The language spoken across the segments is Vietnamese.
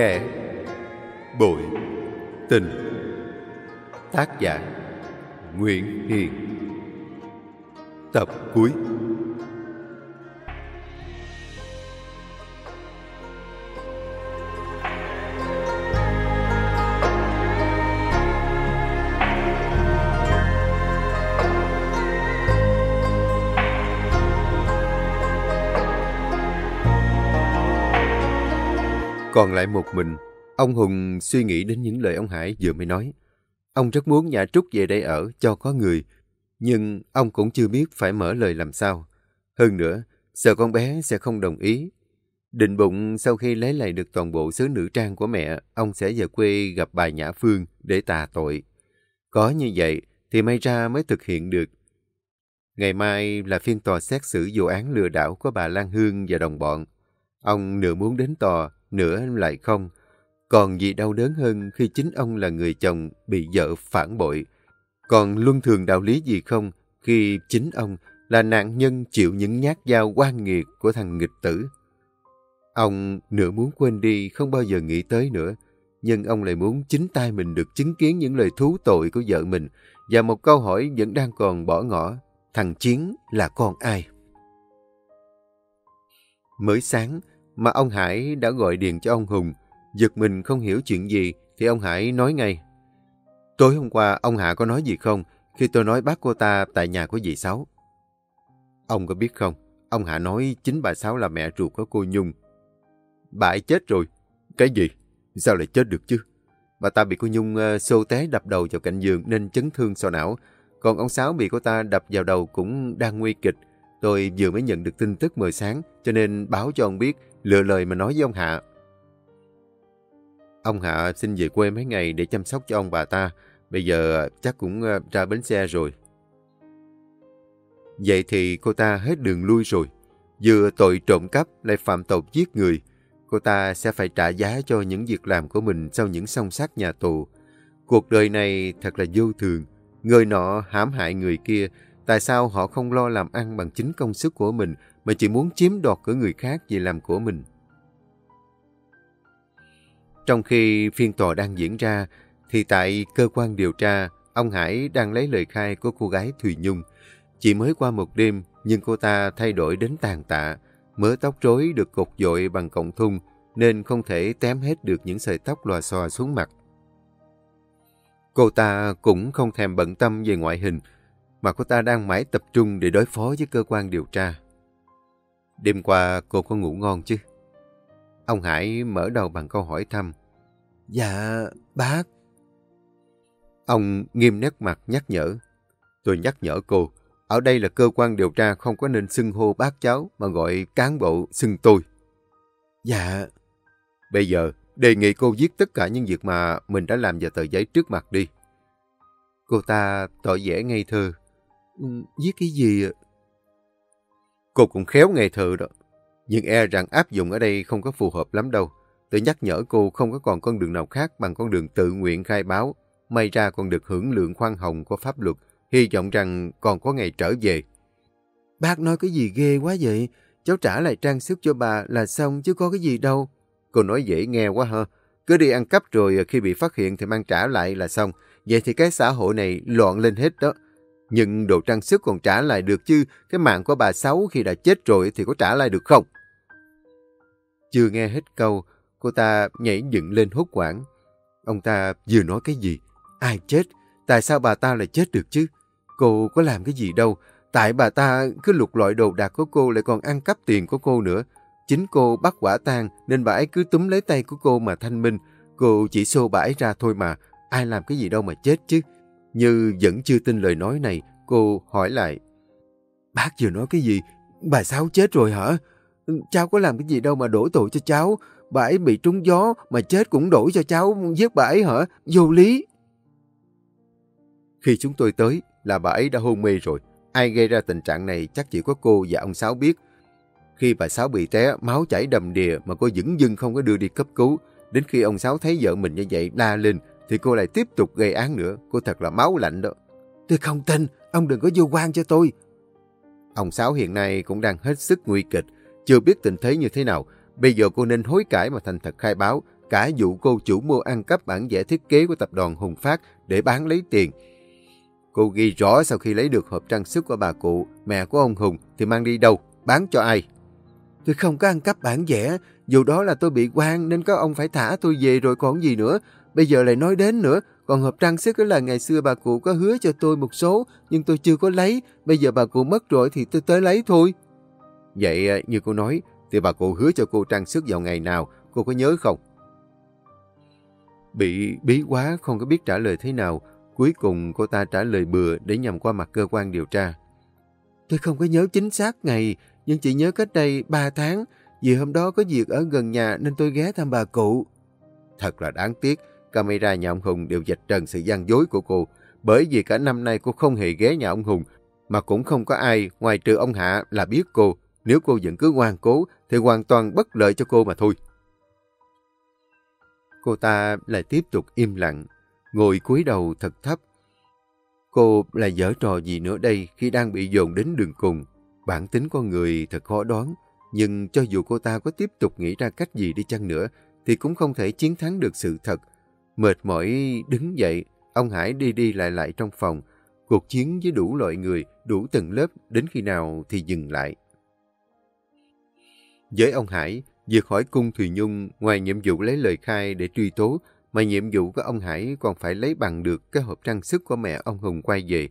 Kẻ Bội Tình. Tác giả Nguyễn Hiền. Tập cuối. Còn lại một mình, ông Hùng suy nghĩ đến những lời ông Hải vừa mới nói. Ông rất muốn nhà Trúc về đây ở cho có người, nhưng ông cũng chưa biết phải mở lời làm sao. Hơn nữa, sợ con bé sẽ không đồng ý. Định bụng sau khi lấy lại được toàn bộ sứ nữ trang của mẹ, ông sẽ về quê gặp bà Nhã Phương để tà tội. Có như vậy thì may ra mới thực hiện được. Ngày mai là phiên tòa xét xử vụ án lừa đảo của bà Lan Hương và đồng bọn. Ông nửa muốn đến tòa, nửa lại không. Còn gì đau đớn hơn khi chính ông là người chồng bị vợ phản bội. Còn luân thường đạo lý gì không khi chính ông là nạn nhân chịu những nhát dao quan nghiệt của thằng nghịch tử. Ông nửa muốn quên đi, không bao giờ nghĩ tới nữa. Nhưng ông lại muốn chính tay mình được chứng kiến những lời thú tội của vợ mình và một câu hỏi vẫn đang còn bỏ ngỏ. Thằng Chiến là con ai? Mới sáng, mà ông Hải đã gọi điện cho ông Hùng. Giật mình không hiểu chuyện gì thì ông Hải nói ngay. Tối hôm qua ông Hạ có nói gì không khi tôi nói bác cô ta tại nhà của dì Sáu? Ông có biết không, ông Hạ nói chính bà Sáu là mẹ ruột của cô Nhung. Bà ấy chết rồi. Cái gì? Sao lại chết được chứ? Bà ta bị cô Nhung uh, xô té đập đầu vào cạnh giường nên chấn thương sọ não. Còn ông Sáu bị cô ta đập vào đầu cũng đang nguy kịch. Tôi vừa mới nhận được tin tức mời sáng cho nên báo cho ông biết lựa lời mà nói với ông Hạ. Ông Hạ xin về quê mấy ngày để chăm sóc cho ông bà ta. Bây giờ ờ, chắc cũng ờ, ra bến xe rồi. Vậy thì cô ta hết đường lui rồi. Vừa tội trộm cắp, lại phạm tội giết người. Cô ta sẽ phải trả giá cho những việc làm của mình sau những song sát nhà tù. Cuộc đời này thật là vô thường. Người nọ hãm hại người kia. Tại sao họ không lo làm ăn bằng chính công sức của mình mà chỉ muốn chiếm đoạt của người khác vì làm của mình. Trong khi phiên tòa đang diễn ra, thì tại cơ quan điều tra, ông Hải đang lấy lời khai của cô gái Thùy Nhung. Chỉ mới qua một đêm, nhưng cô ta thay đổi đến tàn tạ. Mớ tóc rối được cột dội bằng cọng thun, nên không thể tém hết được những sợi tóc lòa xòa xuống mặt. Cô ta cũng không thèm bận tâm về ngoại hình, mà cô ta đang mãi tập trung để đối phó với cơ quan điều tra. Đêm qua cô có ngủ ngon chứ? Ông Hải mở đầu bằng câu hỏi thăm. Dạ, bác. Ông nghiêm nét mặt nhắc nhở. Tôi nhắc nhở cô, ở đây là cơ quan điều tra không có nên xưng hô bác cháu mà gọi cán bộ xưng tôi. Dạ. Bây giờ, đề nghị cô viết tất cả những việc mà mình đã làm vào tờ giấy trước mặt đi. Cô ta tỏ vẻ ngây thơ. Viết cái gì ạ? Cô cũng khéo ngây thơ đó. Nhưng e rằng áp dụng ở đây không có phù hợp lắm đâu. Tôi nhắc nhở cô không có còn con đường nào khác bằng con đường tự nguyện khai báo. May ra còn được hưởng lượng khoan hồng của pháp luật. Hy vọng rằng còn có ngày trở về. Bác nói cái gì ghê quá vậy? Cháu trả lại trang sức cho bà là xong chứ có cái gì đâu. Cô nói dễ nghe quá ha. Cứ đi ăn cắp rồi khi bị phát hiện thì mang trả lại là xong. Vậy thì cái xã hội này loạn lên hết đó. Nhưng đồ trang sức còn trả lại được chứ, cái mạng của bà Sáu khi đã chết rồi thì có trả lại được không? Chưa nghe hết câu, cô ta nhảy dựng lên hốt quảng. Ông ta vừa nói cái gì? Ai chết? Tại sao bà ta lại chết được chứ? Cô có làm cái gì đâu. Tại bà ta cứ lục lọi đồ đạc của cô lại còn ăn cắp tiền của cô nữa. Chính cô bắt quả tang nên bà ấy cứ túm lấy tay của cô mà thanh minh. Cô chỉ xô bà ấy ra thôi mà. Ai làm cái gì đâu mà chết chứ. Như vẫn chưa tin lời nói này, cô hỏi lại. Bác vừa nói cái gì? Bà Sáu chết rồi hả? Cháu có làm cái gì đâu mà đổ tội cho cháu. Bà ấy bị trúng gió mà chết cũng đổ cho cháu giết bà ấy hả? Vô lý. Khi chúng tôi tới là bà ấy đã hôn mê rồi. Ai gây ra tình trạng này chắc chỉ có cô và ông Sáu biết. Khi bà Sáu bị té, máu chảy đầm đìa mà cô dững dưng không có đưa đi cấp cứu. Đến khi ông Sáu thấy vợ mình như vậy la lên, thì cô lại tiếp tục gây án nữa. Cô thật là máu lạnh đó. Tôi không tin, ông đừng có vô quan cho tôi. Ông Sáu hiện nay cũng đang hết sức nguy kịch, chưa biết tình thế như thế nào. Bây giờ cô nên hối cải mà thành thật khai báo, cả vụ cô chủ mua ăn cắp bản vẽ thiết kế của tập đoàn Hùng Phát để bán lấy tiền. Cô ghi rõ sau khi lấy được hộp trang sức của bà cụ, mẹ của ông Hùng thì mang đi đâu, bán cho ai. Tôi không có ăn cắp bản vẽ, dù đó là tôi bị quan nên các ông phải thả tôi về rồi còn gì nữa. Bây giờ lại nói đến nữa, còn hộp trang sức đó là ngày xưa bà cụ có hứa cho tôi một số, nhưng tôi chưa có lấy. Bây giờ bà cụ mất rồi thì tôi tới lấy thôi. Vậy à, như cô nói, thì bà cụ hứa cho cô trang sức vào ngày nào, cô có nhớ không? Bị bí quá không có biết trả lời thế nào, cuối cùng cô ta trả lời bừa để nhằm qua mặt cơ quan điều tra. Tôi không có nhớ chính xác ngày, nhưng chỉ nhớ cách đây 3 tháng, vì hôm đó có việc ở gần nhà nên tôi ghé thăm bà cụ. Thật là đáng tiếc, camera nhà ông Hùng đều dạch trần sự gian dối của cô, bởi vì cả năm nay cô không hề ghé nhà ông Hùng, mà cũng không có ai ngoài trừ ông Hạ là biết cô. Nếu cô vẫn cứ ngoan cố thì hoàn toàn bất lợi cho cô mà thôi. Cô ta lại tiếp tục im lặng, ngồi cúi đầu thật thấp. Cô lại dở trò gì nữa đây khi đang bị dồn đến đường cùng. Bản tính con người thật khó đoán, nhưng cho dù cô ta có tiếp tục nghĩ ra cách gì đi chăng nữa, thì cũng không thể chiến thắng được sự thật. Mệt mỏi đứng dậy, ông Hải đi đi lại lại trong phòng, cuộc chiến với đủ loại người, đủ tầng lớp, đến khi nào thì dừng lại. Với ông Hải, việc hỏi cung Thùy Nhung ngoài nhiệm vụ lấy lời khai để truy tố, mà nhiệm vụ của ông Hải còn phải lấy bằng được cái hộp trang sức của mẹ ông Hùng quay về.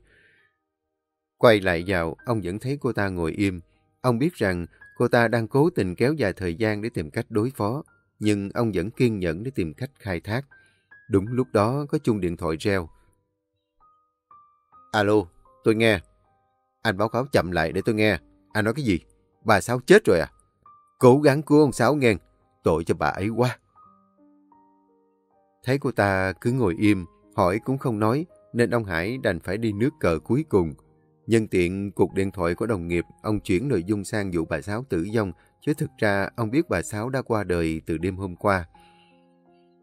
Quay lại vào, ông vẫn thấy cô ta ngồi im. Ông biết rằng cô ta đang cố tình kéo dài thời gian để tìm cách đối phó, nhưng ông vẫn kiên nhẫn để tìm cách khai thác. Đúng lúc đó có chuông điện thoại reo. Alo, tôi nghe. Anh báo cáo chậm lại để tôi nghe. Anh nói cái gì? Bà Sáu chết rồi à? Cố gắng cứu ông Sáu nghe. Tội cho bà ấy quá. Thấy cô ta cứ ngồi im, hỏi cũng không nói, nên ông Hải đành phải đi nước cờ cuối cùng. Nhân tiện cuộc điện thoại của đồng nghiệp, ông chuyển nội dung sang vụ bà Sáu tử vong, chứ thực ra ông biết bà Sáu đã qua đời từ đêm hôm qua.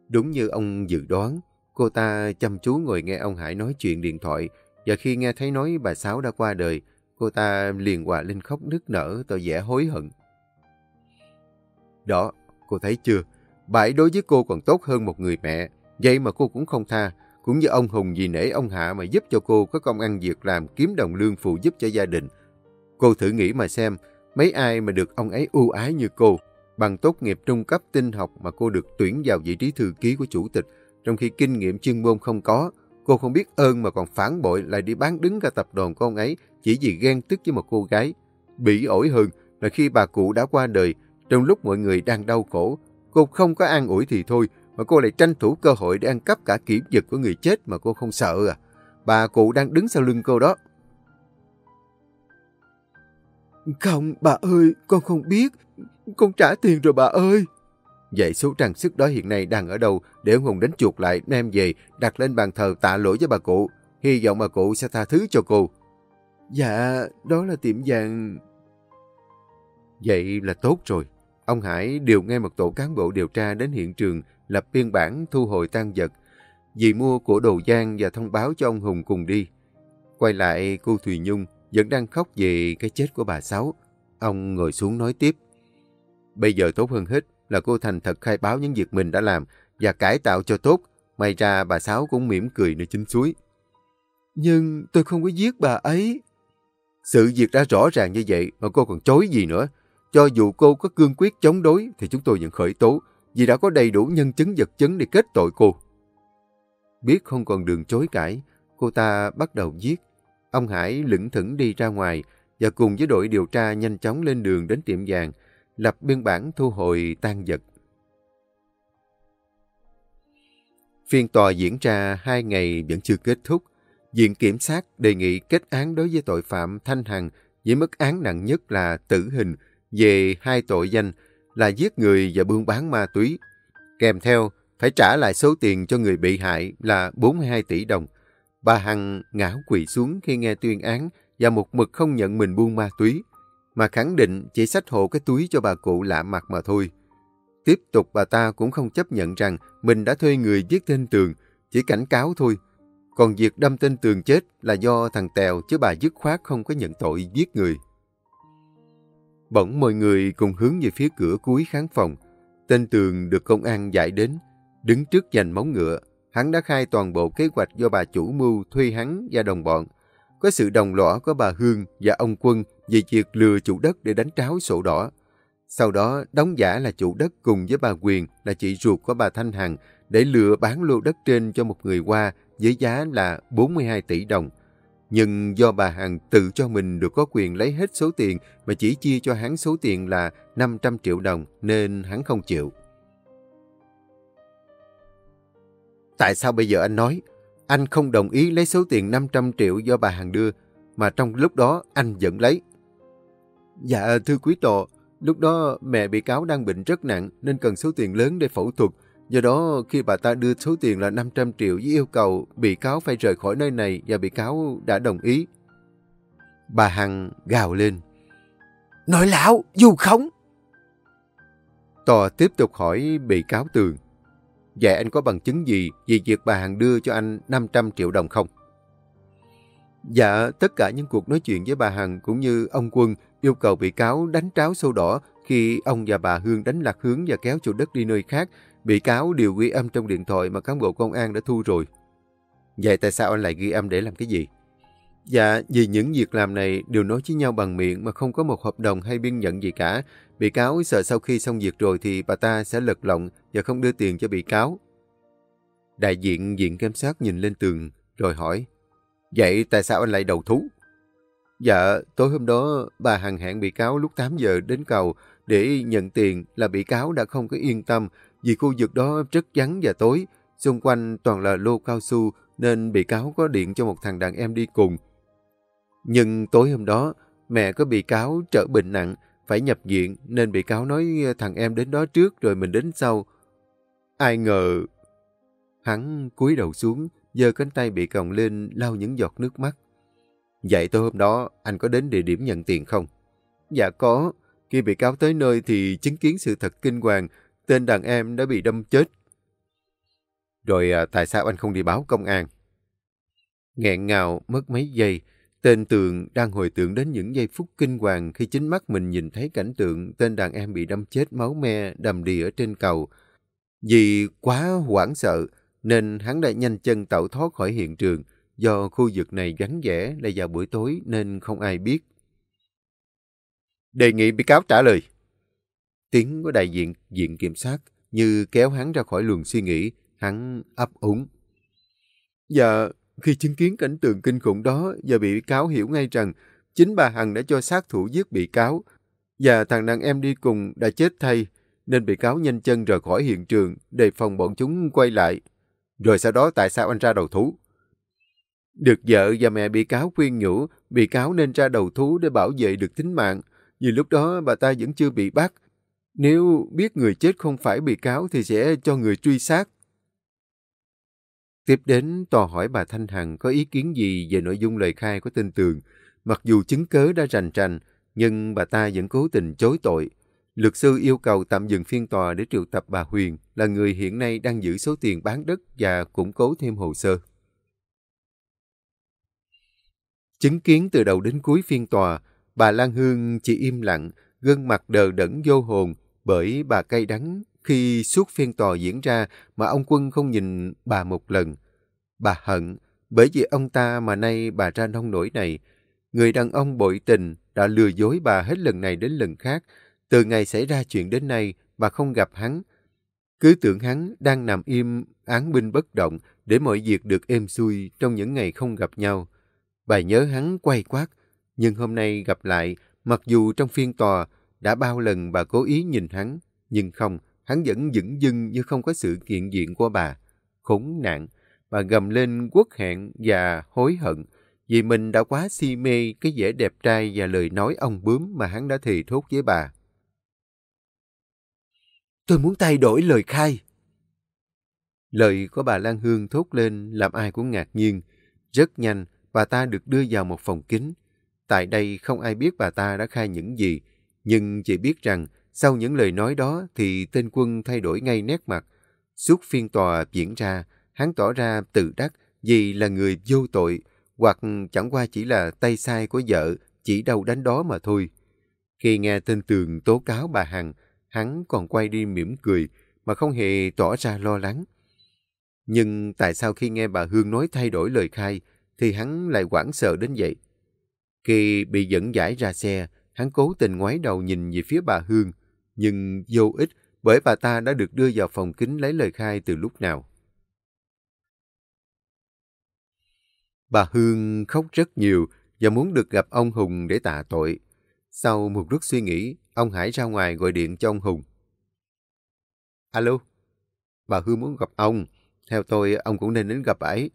Đúng như ông dự đoán, cô ta chăm chú ngồi nghe ông Hải nói chuyện điện thoại, và khi nghe thấy nói bà Sáu đã qua đời, cô ta liền hòa lên khóc nức nở, tỏ vẻ hối hận. Đó, cô thấy chưa? Bà ấy đối với cô còn tốt hơn một người mẹ, vậy mà cô cũng không tha. Cũng như ông Hùng vì nể ông Hạ mà giúp cho cô có công ăn việc làm kiếm đồng lương phụ giúp cho gia đình. Cô thử nghĩ mà xem, mấy ai mà được ông ấy ưu ái như cô, bằng tốt nghiệp trung cấp tinh học mà cô được tuyển vào vị trí thư ký của chủ tịch, trong khi kinh nghiệm chuyên môn không có. Cô không biết ơn mà còn phản bội lại đi bán đứng cả tập đoàn của ông ấy chỉ vì ghen tức với một cô gái. Bị ổi hơn là khi bà cụ đã qua đời, trong lúc mọi người đang đau khổ, cô không có an ủi thì thôi, mà cô lại tranh thủ cơ hội để ăn cắp cả kiểm vật của người chết mà cô không sợ à. Bà cụ đang đứng sau lưng cô đó. Không, bà ơi, con không biết. Con trả tiền rồi bà ơi. Vậy số trang sức đó hiện nay đang ở đâu để ông Hùng đánh chuột lại đem về đặt lên bàn thờ tạ lỗi với bà cụ. Hy vọng bà cụ sẽ tha thứ cho cô. Dạ, đó là tiệm vàng... Vậy là tốt rồi. Ông Hải điều ngay một tổ cán bộ điều tra đến hiện trường, lập biên bản thu hồi tan vật. Dì mua của đồ giang và thông báo cho ông Hùng cùng đi. Quay lại cô Thùy Nhung vẫn đang khóc về cái chết của bà Sáu. Ông ngồi xuống nói tiếp. Bây giờ tốt hơn hết là cô thành thật khai báo những việc mình đã làm và cải tạo cho tốt. May ra bà Sáu cũng mỉm cười nơi chính suối. Nhưng tôi không có giết bà ấy. Sự việc đã rõ ràng như vậy mà cô còn chối gì nữa. Cho dù cô có cương quyết chống đối thì chúng tôi vẫn khởi tố vì đã có đầy đủ nhân chứng vật chứng để kết tội cô. Biết không còn đường chối cãi, cô ta bắt đầu giết. Ông Hải lững thững đi ra ngoài và cùng với đội điều tra nhanh chóng lên đường đến tiệm vàng, lập biên bản thu hồi tan vật. Phiên tòa diễn ra hai ngày vẫn chưa kết thúc. Viện Kiểm sát đề nghị kết án đối với tội phạm Thanh Hằng với mức án nặng nhất là tử hình về hai tội danh là giết người và buôn bán ma túy. Kèm theo, phải trả lại số tiền cho người bị hại là 42 tỷ đồng. Bà Hằng ngã quỵ xuống khi nghe tuyên án và một mực không nhận mình buôn ma túy, mà khẳng định chỉ sách hộ cái túi cho bà cụ lạ mặt mà thôi. Tiếp tục bà ta cũng không chấp nhận rằng mình đã thuê người giết tên Tường, chỉ cảnh cáo thôi. Còn việc đâm tên Tường chết là do thằng Tèo chứ bà dứt khoát không có nhận tội giết người. Bỗng mọi người cùng hướng về phía cửa cuối khán phòng. Tên Tường được công an giải đến. Đứng trước giành móng ngựa, hắn đã khai toàn bộ kế hoạch do bà chủ mưu thuê hắn và đồng bọn. Có sự đồng lõa của bà Hương và ông Quân về việc lừa chủ đất để đánh tráo sổ đỏ. Sau đó, đóng giả là chủ đất cùng với bà Quyền là chị ruột của bà Thanh Hằng để lừa bán lô đất trên cho một người qua với giá là 42 tỷ đồng. Nhưng do bà Hằng tự cho mình được có quyền lấy hết số tiền mà chỉ chia cho hắn số tiền là 500 triệu đồng nên hắn không chịu. Tại sao bây giờ anh nói anh không đồng ý lấy số tiền 500 triệu do bà Hằng đưa mà trong lúc đó anh vẫn lấy? Dạ thưa quý tòa, lúc đó mẹ bị cáo đang bệnh rất nặng nên cần số tiền lớn để phẫu thuật. Do đó, khi bà ta đưa số tiền là 500 triệu với yêu cầu bị cáo phải rời khỏi nơi này và bị cáo đã đồng ý. Bà Hằng gào lên. Nội lão, dù không! Tòa tiếp tục hỏi bị cáo Tường. Vậy anh có bằng chứng gì về việc bà Hằng đưa cho anh 500 triệu đồng không? Dạ, tất cả những cuộc nói chuyện với bà Hằng cũng như ông Quân yêu cầu bị cáo đánh tráo sâu đỏ khi ông và bà Hương đánh lạc hướng và kéo chủ đất đi nơi khác Bị cáo đều ghi âm trong điện thoại mà cán bộ công an đã thu rồi. Vậy tại sao anh lại ghi âm để làm cái gì? Dạ, vì những việc làm này đều nói với nhau bằng miệng mà không có một hợp đồng hay biên nhận gì cả. Bị cáo sợ sau khi xong việc rồi thì bà ta sẽ lật lọng và không đưa tiền cho bị cáo. Đại diện diện kiểm sát nhìn lên tường rồi hỏi Vậy tại sao anh lại đầu thú? Dạ, tối hôm đó bà Hằng hẹn bị cáo lúc 8 giờ đến cầu để nhận tiền là bị cáo đã không có yên tâm vì khu vực đó rất vắng và tối, xung quanh toàn là lô cao su nên bị cáo có điện cho một thằng đàn em đi cùng. Nhưng tối hôm đó, mẹ có bị cáo trở bệnh nặng, phải nhập viện nên bị cáo nói thằng em đến đó trước rồi mình đến sau. Ai ngờ... Hắn cúi đầu xuống, giơ cánh tay bị còng lên lau những giọt nước mắt. Vậy tối hôm đó anh có đến địa điểm nhận tiền không? Dạ có. Khi bị cáo tới nơi thì chứng kiến sự thật kinh hoàng tên đàn em đã bị đâm chết. Rồi à, tại sao anh không đi báo công an? Nghẹn ngào mất mấy giây, tên Tường đang hồi tưởng đến những giây phút kinh hoàng khi chính mắt mình nhìn thấy cảnh tượng tên đàn em bị đâm chết máu me đầm đìa ở trên cầu. Vì quá hoảng sợ nên hắn đã nhanh chân tẩu thoát khỏi hiện trường do khu vực này gánh vẻ là vào buổi tối nên không ai biết. Đề nghị bị cáo trả lời. Tiếng của đại diện diện kiểm sát như kéo hắn ra khỏi luồng suy nghĩ, hắn ấp úng. Dạ, khi chứng kiến cảnh tượng kinh khủng đó và bị cáo hiểu ngay rằng chính bà Hằng đã cho sát thủ giết bị cáo và thằng đàn em đi cùng đã chết thay nên bị cáo nhanh chân rời khỏi hiện trường đề phòng bọn chúng quay lại. Rồi sau đó tại sao anh ra đầu thú? Được vợ và mẹ bị cáo khuyên nhủ bị cáo nên ra đầu thú để bảo vệ được tính mạng vì lúc đó bà ta vẫn chưa bị bắt nếu biết người chết không phải bị cáo thì sẽ cho người truy sát. Tiếp đến, tòa hỏi bà Thanh Hằng có ý kiến gì về nội dung lời khai của tên Tường. Mặc dù chứng cớ đã rành rành, nhưng bà ta vẫn cố tình chối tội. Luật sư yêu cầu tạm dừng phiên tòa để triệu tập bà Huyền, là người hiện nay đang giữ số tiền bán đất và củng cố thêm hồ sơ. Chứng kiến từ đầu đến cuối phiên tòa, bà Lan Hương chỉ im lặng, gương mặt đờ đẫn vô hồn, bởi bà cay đắng khi suốt phiên tòa diễn ra mà ông Quân không nhìn bà một lần. Bà hận, bởi vì ông ta mà nay bà ra nông nổi này. Người đàn ông bội tình đã lừa dối bà hết lần này đến lần khác. Từ ngày xảy ra chuyện đến nay, bà không gặp hắn. Cứ tưởng hắn đang nằm im, án binh bất động để mọi việc được êm xuôi trong những ngày không gặp nhau. Bà nhớ hắn quay quát, nhưng hôm nay gặp lại, mặc dù trong phiên tòa, đã bao lần bà cố ý nhìn hắn, nhưng không, hắn vẫn dững dưng như không có sự kiện diện của bà. Khốn nạn, bà gầm lên quốc hẹn và hối hận vì mình đã quá si mê cái vẻ đẹp trai và lời nói ông bướm mà hắn đã thì thốt với bà. Tôi muốn thay đổi lời khai. Lời của bà Lan Hương thốt lên làm ai cũng ngạc nhiên. Rất nhanh, bà ta được đưa vào một phòng kính. Tại đây không ai biết bà ta đã khai những gì, nhưng chỉ biết rằng sau những lời nói đó thì tên quân thay đổi ngay nét mặt. Suốt phiên tòa diễn ra, hắn tỏ ra tự đắc vì là người vô tội, hoặc chẳng qua chỉ là tay sai của vợ, chỉ đâu đánh đó mà thôi. Khi nghe tên Tường tố cáo bà Hằng, hắn còn quay đi mỉm cười, mà không hề tỏ ra lo lắng. Nhưng tại sao khi nghe bà Hương nói thay đổi lời khai, thì hắn lại hoảng sợ đến vậy? Khi bị dẫn giải ra xe, hắn cố tình ngoái đầu nhìn về phía bà Hương, nhưng vô ích bởi bà ta đã được đưa vào phòng kính lấy lời khai từ lúc nào. Bà Hương khóc rất nhiều và muốn được gặp ông Hùng để tạ tội. Sau một lúc suy nghĩ, ông Hải ra ngoài gọi điện cho ông Hùng. Alo, bà Hương muốn gặp ông. Theo tôi, ông cũng nên đến gặp ấy.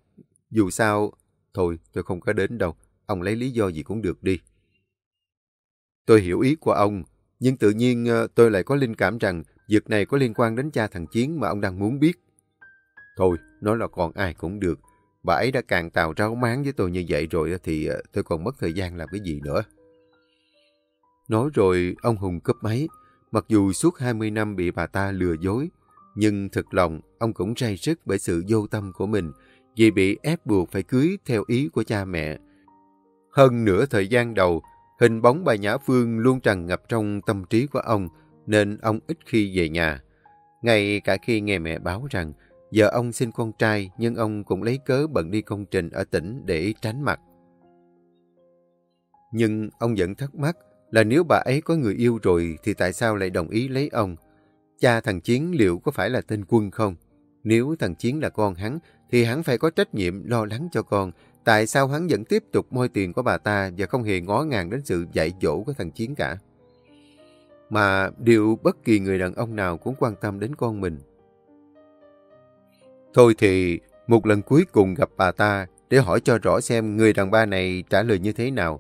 Dù sao, thôi tôi không có đến đâu. Ông lấy lý do gì cũng được đi. Tôi hiểu ý của ông, nhưng tự nhiên ờ, tôi lại có linh cảm rằng việc này có liên quan đến cha thằng Chiến mà ông đang muốn biết. Thôi, nói là còn ai cũng được. Bà ấy đã càng tào ráo máng với tôi như vậy rồi thì ờ, tôi còn mất thời gian làm cái gì nữa. Nói rồi, ông Hùng cấp máy. Mặc dù suốt 20 năm bị bà ta lừa dối, nhưng thật lòng ông cũng say sức bởi sự vô tâm của mình vì bị ép buộc phải cưới theo ý của cha mẹ. Hơn nửa thời gian đầu, hình bóng bà Nhã Phương luôn tràn ngập trong tâm trí của ông nên ông ít khi về nhà. Ngay cả khi nghe mẹ báo rằng giờ ông sinh con trai nhưng ông cũng lấy cớ bận đi công trình ở tỉnh để tránh mặt. Nhưng ông vẫn thắc mắc là nếu bà ấy có người yêu rồi thì tại sao lại đồng ý lấy ông? Cha thằng Chiến liệu có phải là tên quân không? Nếu thằng Chiến là con hắn thì hắn phải có trách nhiệm lo lắng cho con. Tại sao hắn vẫn tiếp tục môi tiền của bà ta và không hề ngó ngàng đến sự dạy dỗ của thằng Chiến cả? Mà điều bất kỳ người đàn ông nào cũng quan tâm đến con mình. Thôi thì một lần cuối cùng gặp bà ta để hỏi cho rõ xem người đàn bà này trả lời như thế nào.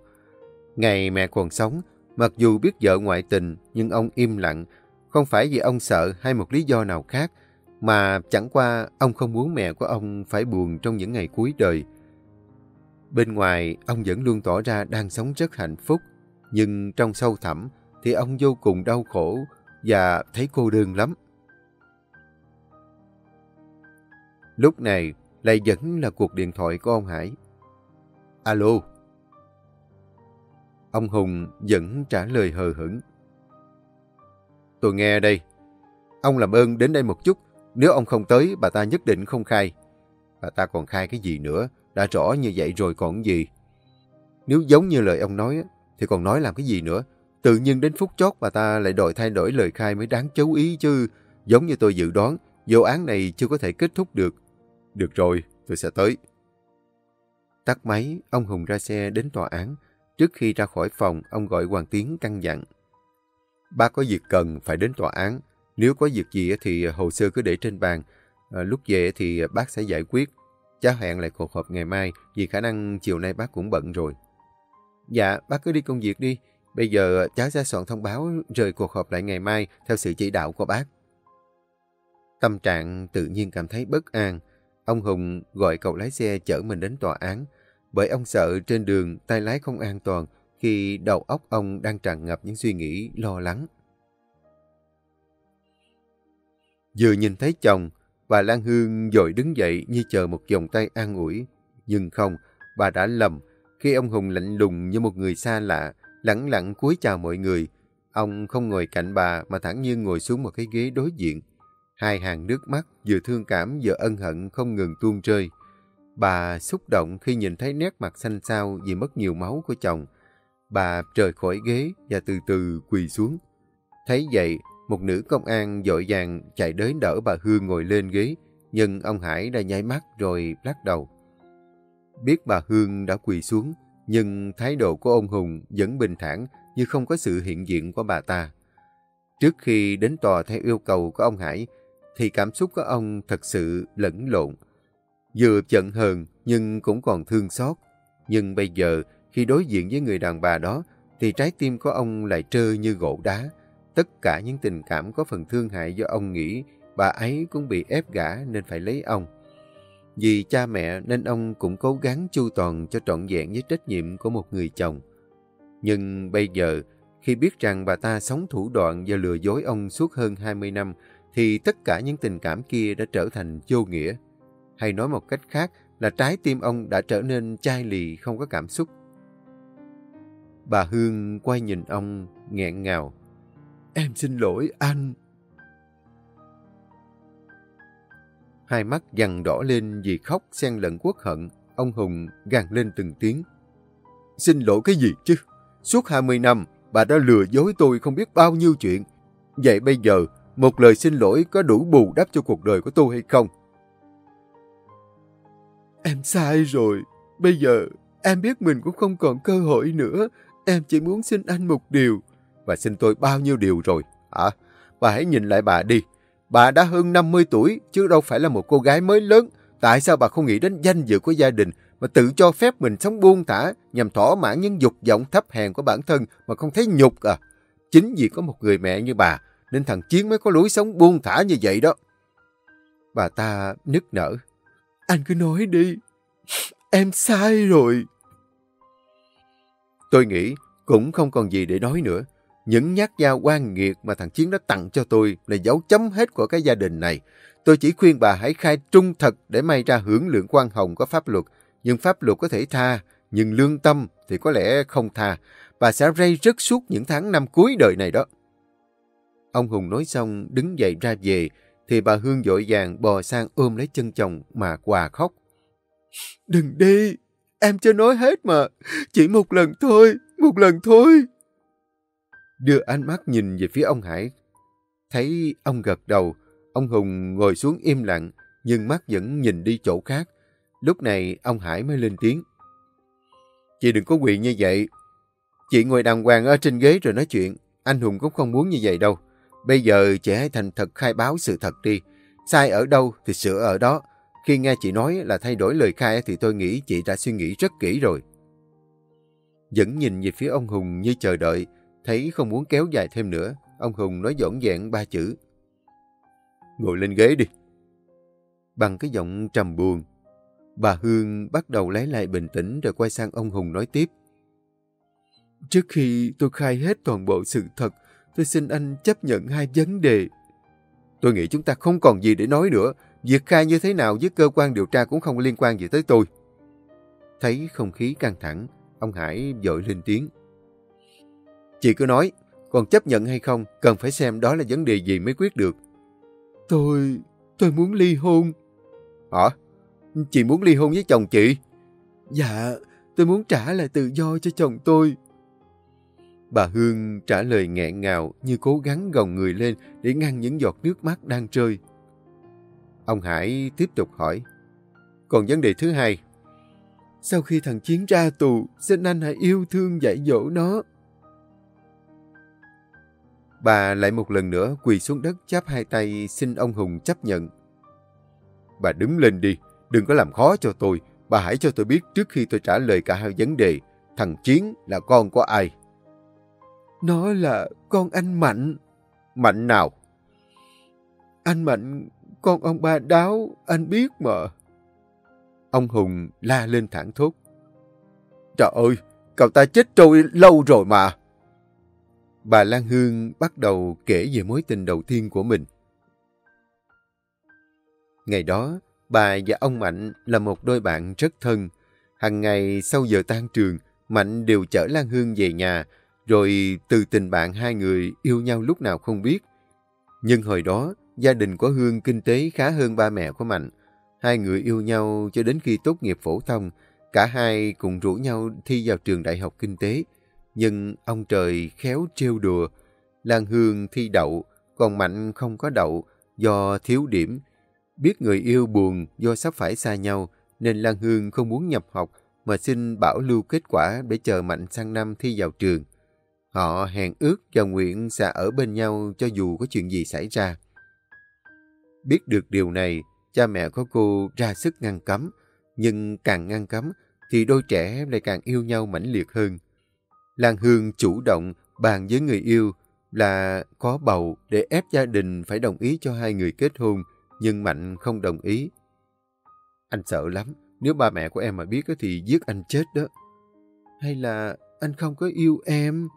Ngày mẹ còn sống, mặc dù biết vợ ngoại tình nhưng ông im lặng, không phải vì ông sợ hay một lý do nào khác, mà chẳng qua ông không muốn mẹ của ông phải buồn trong những ngày cuối đời. Bên ngoài, ông vẫn luôn tỏ ra đang sống rất hạnh phúc, nhưng trong sâu thẳm thì ông vô cùng đau khổ và thấy cô đơn lắm. Lúc này lại vẫn là cuộc điện thoại của ông Hải. Alo. Ông Hùng vẫn trả lời hờ hững. Tôi nghe đây. Ông làm ơn đến đây một chút. Nếu ông không tới, bà ta nhất định không khai. Bà ta còn khai cái gì nữa? Đã rõ như vậy rồi còn gì? Nếu giống như lời ông nói, thì còn nói làm cái gì nữa? Tự nhiên đến phút chót bà ta lại đòi thay đổi lời khai mới đáng chú ý chứ. Giống như tôi dự đoán, vụ án này chưa có thể kết thúc được. Được rồi, tôi sẽ tới. Tắt máy, ông Hùng ra xe đến tòa án. Trước khi ra khỏi phòng, ông gọi Hoàng Tiến căn dặn. ba có việc cần phải đến tòa án. Nếu có việc gì thì à, hồ sơ cứ để trên bàn. À, lúc về thì à, bác sẽ giải quyết. Cháu hẹn lại cuộc họp ngày mai vì khả năng chiều nay bác cũng bận rồi. Dạ, bác cứ đi công việc đi. Bây giờ à, cháu sẽ soạn thông báo rời cuộc họp lại ngày mai theo sự chỉ đạo của bác. Tâm trạng tự nhiên cảm thấy bất an. Ông Hùng gọi cậu lái xe chở mình đến tòa án, bởi ông sợ trên đường tay lái không an toàn khi đầu óc ông đang tràn ngập những suy nghĩ lo lắng. Vừa nhìn thấy chồng, bà Lan Hương dội đứng dậy như chờ một vòng tay an ủi. Nhưng không, bà đã lầm khi ông Hùng lạnh lùng như một người xa lạ, lẳng lặng cúi chào mọi người. Ông không ngồi cạnh bà mà thẳng nhiên ngồi xuống một cái ghế đối diện. Hai hàng nước mắt vừa thương cảm vừa ân hận không ngừng tuôn rơi. Bà xúc động khi nhìn thấy nét mặt xanh xao vì mất nhiều máu của chồng. Bà rời khỏi ghế và từ từ quỳ xuống. Thấy vậy, một nữ công an dội vàng chạy đến đỡ bà Hương ngồi lên ghế, nhưng ông Hải đã nháy mắt rồi lắc đầu. Biết bà Hương đã quỳ xuống, nhưng thái độ của ông Hùng vẫn bình thản như không có sự hiện diện của bà ta. Trước khi đến tòa theo yêu cầu của ông Hải, thì cảm xúc của ông thật sự lẫn lộn. Vừa giận hờn nhưng cũng còn thương xót. Nhưng bây giờ, khi đối diện với người đàn bà đó, thì trái tim của ông lại trơ như gỗ đá. Tất cả những tình cảm có phần thương hại do ông nghĩ bà ấy cũng bị ép gả nên phải lấy ông. Vì cha mẹ nên ông cũng cố gắng chu toàn cho trọn vẹn với trách nhiệm của một người chồng. Nhưng bây giờ, khi biết rằng bà ta sống thủ đoạn và lừa dối ông suốt hơn 20 năm, thì tất cả những tình cảm kia đã trở thành vô nghĩa. Hay nói một cách khác là trái tim ông đã trở nên chai lì không có cảm xúc. Bà Hương quay nhìn ông nghẹn ngào. Em xin lỗi anh. Hai mắt dằn đỏ lên vì khóc xen lẫn quốc hận. Ông Hùng gằn lên từng tiếng. Xin lỗi cái gì chứ? Suốt 20 năm, bà đã lừa dối tôi không biết bao nhiêu chuyện. Vậy bây giờ, một lời xin lỗi có đủ bù đắp cho cuộc đời của tôi hay không? Em sai rồi. Bây giờ, em biết mình cũng không còn cơ hội nữa. Em chỉ muốn xin anh một điều. Và xin tôi bao nhiêu điều rồi? Hả? Bà hãy nhìn lại bà đi. Bà đã hơn 50 tuổi, chứ đâu phải là một cô gái mới lớn. Tại sao bà không nghĩ đến danh dự của gia đình mà tự cho phép mình sống buông thả nhằm thỏa mãn những dục vọng thấp hèn của bản thân mà không thấy nhục à? Chính vì có một người mẹ như bà nên thằng Chiến mới có lối sống buông thả như vậy đó. Bà ta nức nở. Anh cứ nói đi. Em sai rồi. Tôi nghĩ cũng không còn gì để nói nữa. Những nhát dao quan nghiệt mà thằng Chiến đã tặng cho tôi là dấu chấm hết của cái gia đình này. Tôi chỉ khuyên bà hãy khai trung thật để may ra hưởng lượng quan hồng có pháp luật. Nhưng pháp luật có thể tha, nhưng lương tâm thì có lẽ không tha. Bà sẽ rây rứt suốt những tháng năm cuối đời này đó. Ông Hùng nói xong đứng dậy ra về, thì bà Hương dội vàng bò sang ôm lấy chân chồng mà quà khóc. Đừng đi, em chưa nói hết mà, chỉ một lần thôi, một lần thôi. Đưa ánh mắt nhìn về phía ông Hải. Thấy ông gật đầu, ông Hùng ngồi xuống im lặng, nhưng mắt vẫn nhìn đi chỗ khác. Lúc này ông Hải mới lên tiếng. Chị đừng có quỳ như vậy. Chị ngồi đàng hoàng ở trên ghế rồi nói chuyện. Anh Hùng cũng không muốn như vậy đâu. Bây giờ chị hãy thành thật khai báo sự thật đi. Sai ở đâu thì sửa ở đó. Khi nghe chị nói là thay đổi lời khai thì tôi nghĩ chị đã suy nghĩ rất kỹ rồi. Vẫn nhìn về phía ông Hùng như chờ đợi, thấy không muốn kéo dài thêm nữa. Ông Hùng nói dõn dẹn ba chữ. Ngồi lên ghế đi. Bằng cái giọng trầm buồn, bà Hương bắt đầu lấy lại bình tĩnh rồi quay sang ông Hùng nói tiếp. Trước khi tôi khai hết toàn bộ sự thật, tôi xin anh chấp nhận hai vấn đề. Tôi nghĩ chúng ta không còn gì để nói nữa. Việc khai như thế nào với cơ quan điều tra cũng không liên quan gì tới tôi. Thấy không khí căng thẳng, ông Hải dội lên tiếng. Chị cứ nói, còn chấp nhận hay không, cần phải xem đó là vấn đề gì mới quyết được. Tôi... tôi muốn ly hôn. Hả? Chị muốn ly hôn với chồng chị? Dạ, tôi muốn trả lại tự do cho chồng tôi. Bà Hương trả lời nghẹn ngào như cố gắng gồng người lên để ngăn những giọt nước mắt đang rơi. Ông Hải tiếp tục hỏi. Còn vấn đề thứ hai. Sau khi thằng Chiến ra tù, xin anh hãy yêu thương dạy dỗ nó. Bà lại một lần nữa quỳ xuống đất chắp hai tay xin ông Hùng chấp nhận. Bà đứng lên đi, đừng có làm khó cho tôi. Bà hãy cho tôi biết trước khi tôi trả lời cả hai vấn đề. Thằng Chiến là con của ai? Nó là con anh Mạnh. Mạnh nào? Anh Mạnh, con ông ba đáo, anh biết mà. Ông Hùng la lên thẳng thốt. Trời ơi, cậu ta chết trôi lâu rồi mà. Bà Lan Hương bắt đầu kể về mối tình đầu tiên của mình. Ngày đó, bà và ông Mạnh là một đôi bạn rất thân. Hằng ngày sau giờ tan trường, Mạnh đều chở Lan Hương về nhà, rồi từ tình bạn hai người yêu nhau lúc nào không biết. Nhưng hồi đó, gia đình của Hương kinh tế khá hơn ba mẹ của Mạnh. Hai người yêu nhau cho đến khi tốt nghiệp phổ thông, cả hai cùng rủ nhau thi vào trường đại học kinh tế. Nhưng ông trời khéo trêu đùa, Lan Hương thi đậu, còn Mạnh không có đậu do thiếu điểm. Biết người yêu buồn do sắp phải xa nhau, nên Lan Hương không muốn nhập học mà xin bảo lưu kết quả để chờ Mạnh sang năm thi vào trường. Họ hẹn ước và nguyện sẽ ở bên nhau cho dù có chuyện gì xảy ra. Biết được điều này, cha mẹ của cô ra sức ngăn cấm, nhưng càng ngăn cấm thì đôi trẻ lại càng yêu nhau mãnh liệt hơn. Lan Hương chủ động bàn với người yêu là có bầu để ép gia đình phải đồng ý cho hai người kết hôn, nhưng Mạnh không đồng ý. Anh sợ lắm, nếu ba mẹ của em mà biết thì giết anh chết đó. Hay là anh không có yêu em?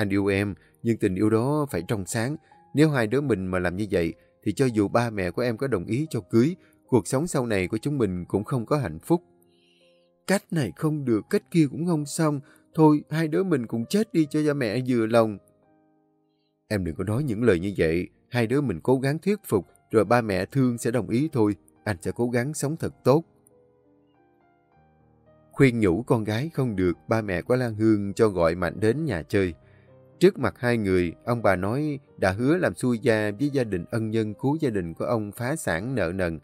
Anh yêu em, nhưng tình yêu đó phải trong sáng. Nếu hai đứa mình mà làm như vậy, thì cho dù ba mẹ của em có đồng ý cho cưới, cuộc sống sau này của chúng mình cũng không có hạnh phúc. Cách này không được, cách kia cũng không xong. Thôi, hai đứa mình cùng chết đi cho cha mẹ vừa lòng. Em đừng có nói những lời như vậy. Hai đứa mình cố gắng thuyết phục, rồi ba mẹ thương sẽ đồng ý thôi. anh sẽ cố gắng sống thật tốt. Khuyên nhủ con gái không được, ba mẹ của Lan Hương cho gọi Mạnh đến nhà chơi. Trước mặt hai người, ông bà nói đã hứa làm xui gia với gia đình ân nhân cứu gia đình của ông phá sản nợ nần.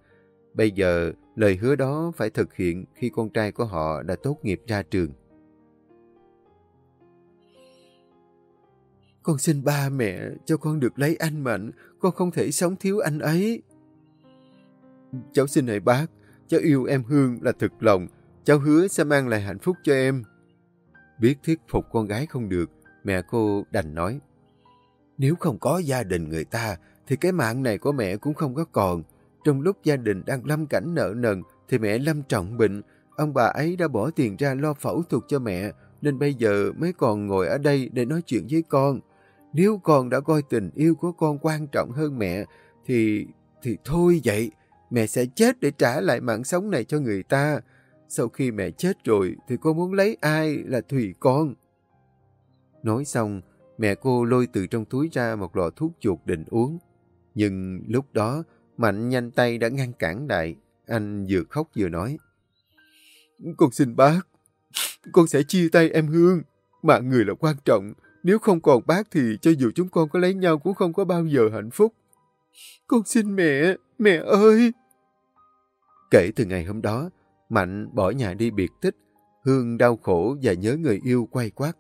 Bây giờ, lời hứa đó phải thực hiện khi con trai của họ đã tốt nghiệp ra trường. Con xin ba mẹ cho con được lấy anh Mạnh, con không thể sống thiếu anh ấy. Cháu xin hãy bác, cháu yêu em Hương là thực lòng, cháu hứa sẽ mang lại hạnh phúc cho em. Biết thuyết phục con gái không được, mẹ cô đành nói. Nếu không có gia đình người ta, thì cái mạng này của mẹ cũng không có còn. Trong lúc gia đình đang lâm cảnh nợ nần, thì mẹ lâm trọng bệnh. Ông bà ấy đã bỏ tiền ra lo phẫu thuật cho mẹ, nên bây giờ mới còn ngồi ở đây để nói chuyện với con. Nếu con đã coi tình yêu của con quan trọng hơn mẹ, thì thì thôi vậy. Mẹ sẽ chết để trả lại mạng sống này cho người ta. Sau khi mẹ chết rồi, thì con muốn lấy ai là tùy con. Nói xong, mẹ cô lôi từ trong túi ra một lọ thuốc chuột định uống. Nhưng lúc đó, Mạnh nhanh tay đã ngăn cản lại. Anh vừa khóc vừa nói. Con xin bác, con sẽ chia tay em Hương. Mạng người là quan trọng. Nếu không còn bác thì cho dù chúng con có lấy nhau cũng không có bao giờ hạnh phúc. Con xin mẹ, mẹ ơi! Kể từ ngày hôm đó, Mạnh bỏ nhà đi biệt tích. Hương đau khổ và nhớ người yêu quay quát.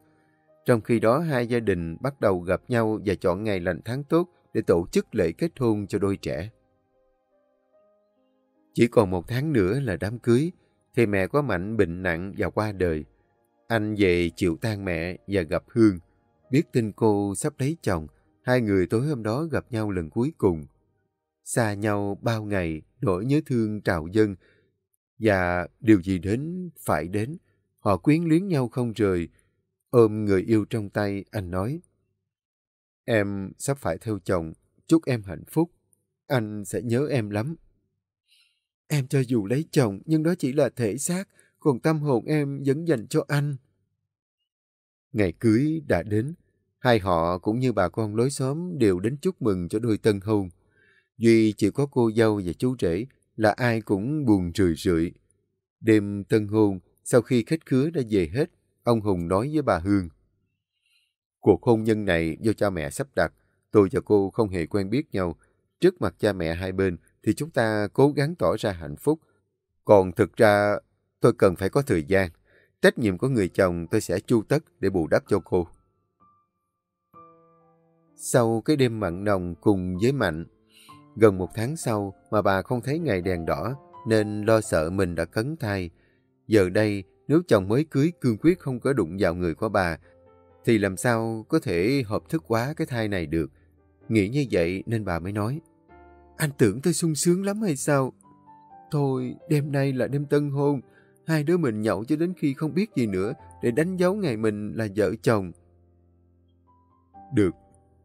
Trong khi đó hai gia đình bắt đầu gặp nhau và chọn ngày lành tháng tốt để tổ chức lễ kết hôn cho đôi trẻ. Chỉ còn một tháng nữa là đám cưới, thì mẹ có Mạnh bệnh nặng và qua đời. Anh về chịu tang mẹ và gặp Hương. Biết tin cô sắp lấy chồng, hai người tối hôm đó gặp nhau lần cuối cùng. Xa nhau bao ngày, nỗi nhớ thương trào dâng. Và điều gì đến, phải đến. Họ quyến luyến nhau không rời. Ôm người yêu trong tay, anh nói. Em sắp phải theo chồng, chúc em hạnh phúc. Anh sẽ nhớ em lắm. Em cho dù lấy chồng, nhưng đó chỉ là thể xác, còn tâm hồn em vẫn dành cho anh. Ngày cưới đã đến, hai họ cũng như bà con lối xóm đều đến chúc mừng cho đôi tân hôn. Duy chỉ có cô dâu và chú rể là ai cũng buồn rười rượi. Đêm tân hôn, sau khi khách khứa đã về hết, ông Hùng nói với bà Hương. Cuộc hôn nhân này do cha mẹ sắp đặt, tôi và cô không hề quen biết nhau. Trước mặt cha mẹ hai bên thì chúng ta cố gắng tỏ ra hạnh phúc. Còn thực ra tôi cần phải có thời gian. Trách nhiệm của người chồng tôi sẽ chu tất để bù đắp cho cô. Sau cái đêm mặn nồng cùng với Mạnh, gần một tháng sau mà bà không thấy ngày đèn đỏ nên lo sợ mình đã cấn thai. Giờ đây, nếu chồng mới cưới cương quyết không có đụng vào người của bà, thì làm sao có thể hợp thức quá cái thai này được. Nghĩ như vậy nên bà mới nói. Anh tưởng tôi sung sướng lắm hay sao? Thôi, đêm nay là đêm tân hôn. Hai đứa mình nhậu cho đến khi không biết gì nữa để đánh dấu ngày mình là vợ chồng. Được,